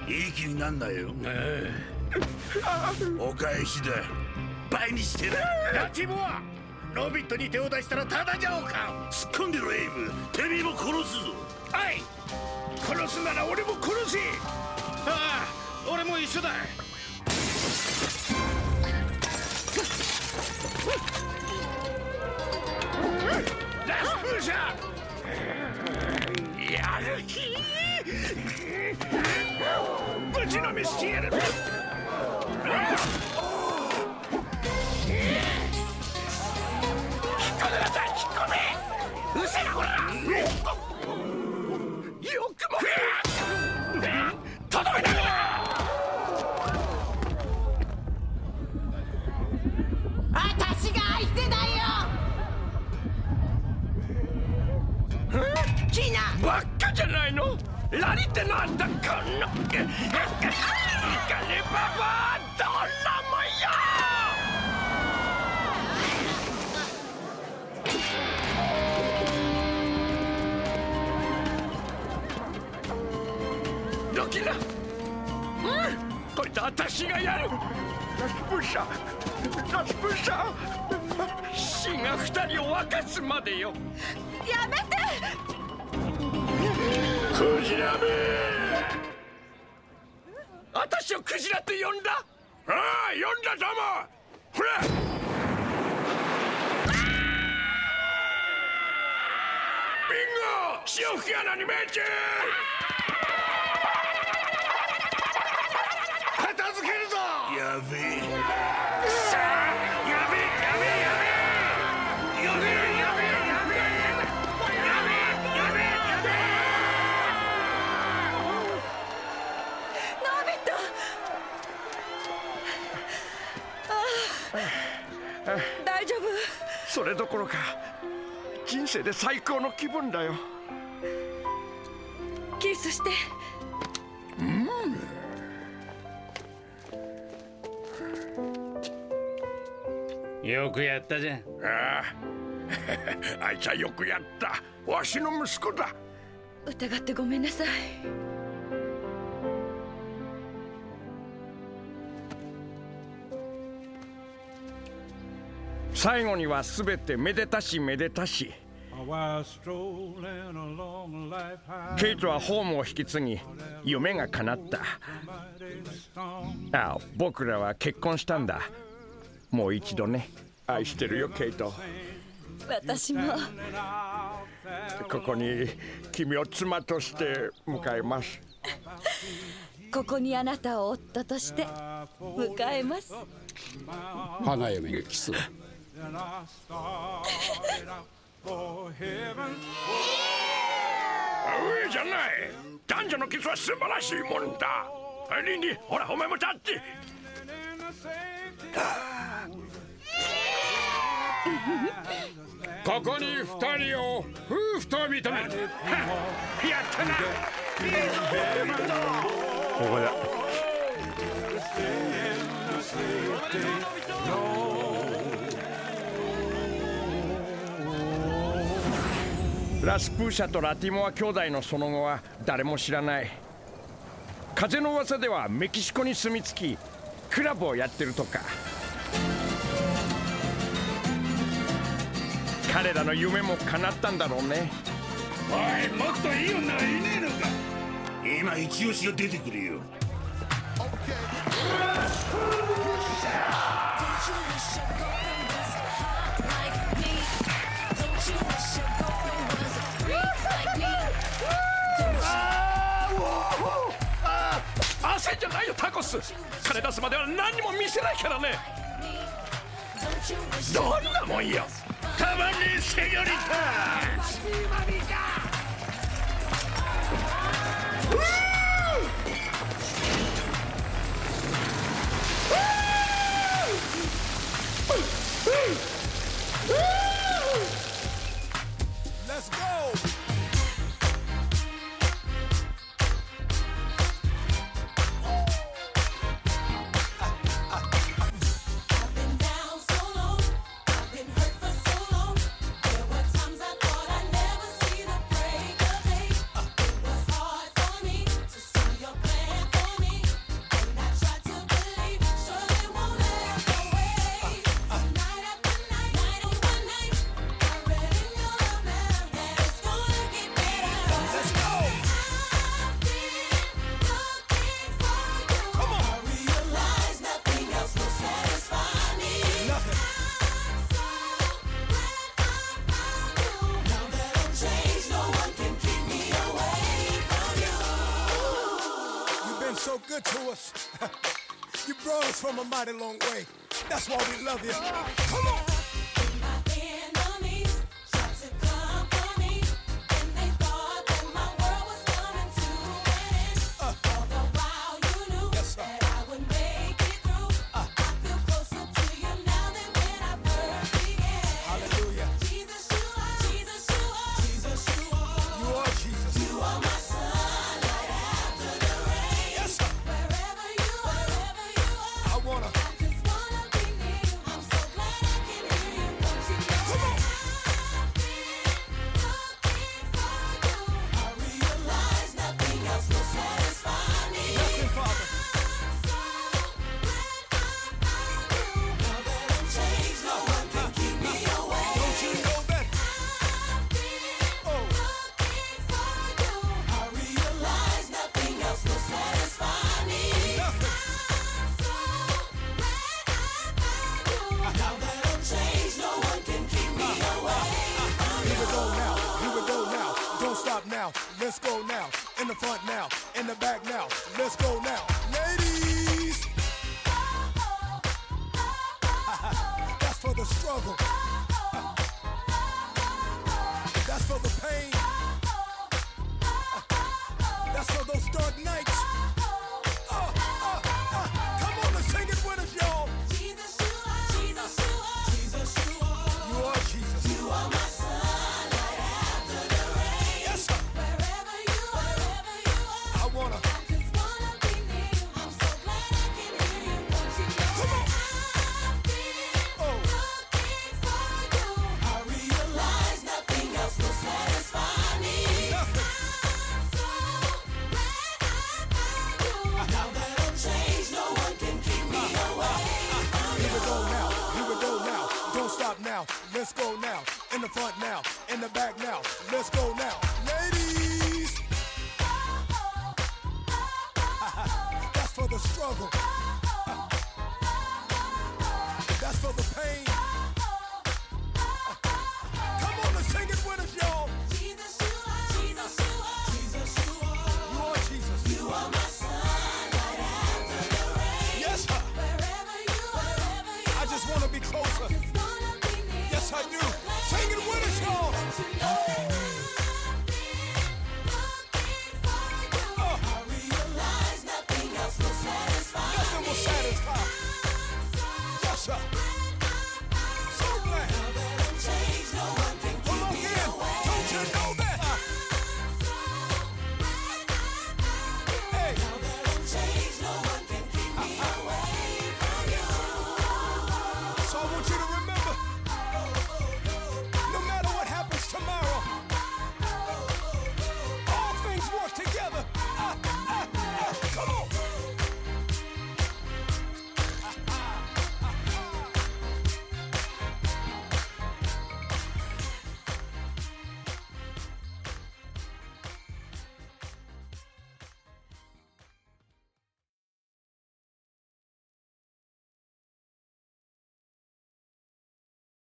いい気になんなよ。お返しだ。倍にしてなラティモア。ロビットに手を出したらただじゃおうか突っ込んでろエイブ。てめえも殺すぞ。はい。殺すなら俺も殺せ。ああ俺も一緒だラスプーシャーってなんだこのイカレババどんなもんよドキナうんこいつ私がやるラスプシャラスプシャ死が二人を沸かすまでよやめて！クジラめ私をクジラって呼んだ？ああ呼んだともほら。ビンゴ潮吹き穴に命中。片付けるぞ。やべえそれどころか人生で最高の気分だよ。キスして。よくやったじゃん。ああ。あいつはよくやった。わしの息子だ。疑ってごめんなさい最後には全てめでたしめでたし。ケイトはホームを引き継ぎ夢が叶った。ああ僕らは結婚したんだ。もう一度ね。愛してるよケイト。私も。ここに君を妻として迎えます。ここにあなたを夫として迎えます。花嫁にキスを then I started out for heaven. 上じゃない。男女のキスは素晴らしいもんだ。リンディほらお前も立って。ここに二人を夫婦と認める。は やったな。いいぞここだラスプーシャとラティモア兄弟のその後は誰も知らない。風の噂ではメキシコに住み着きクラブをやってるとか。彼らの夢も叶ったんだろうね。おいもっといい女はいねえのか。今一押しが出てくるよ。ああ焦んじゃないよタコス。金出すまでは何にも見せないからね。どんなもんよ。たまにセニョリタ「Let's love you.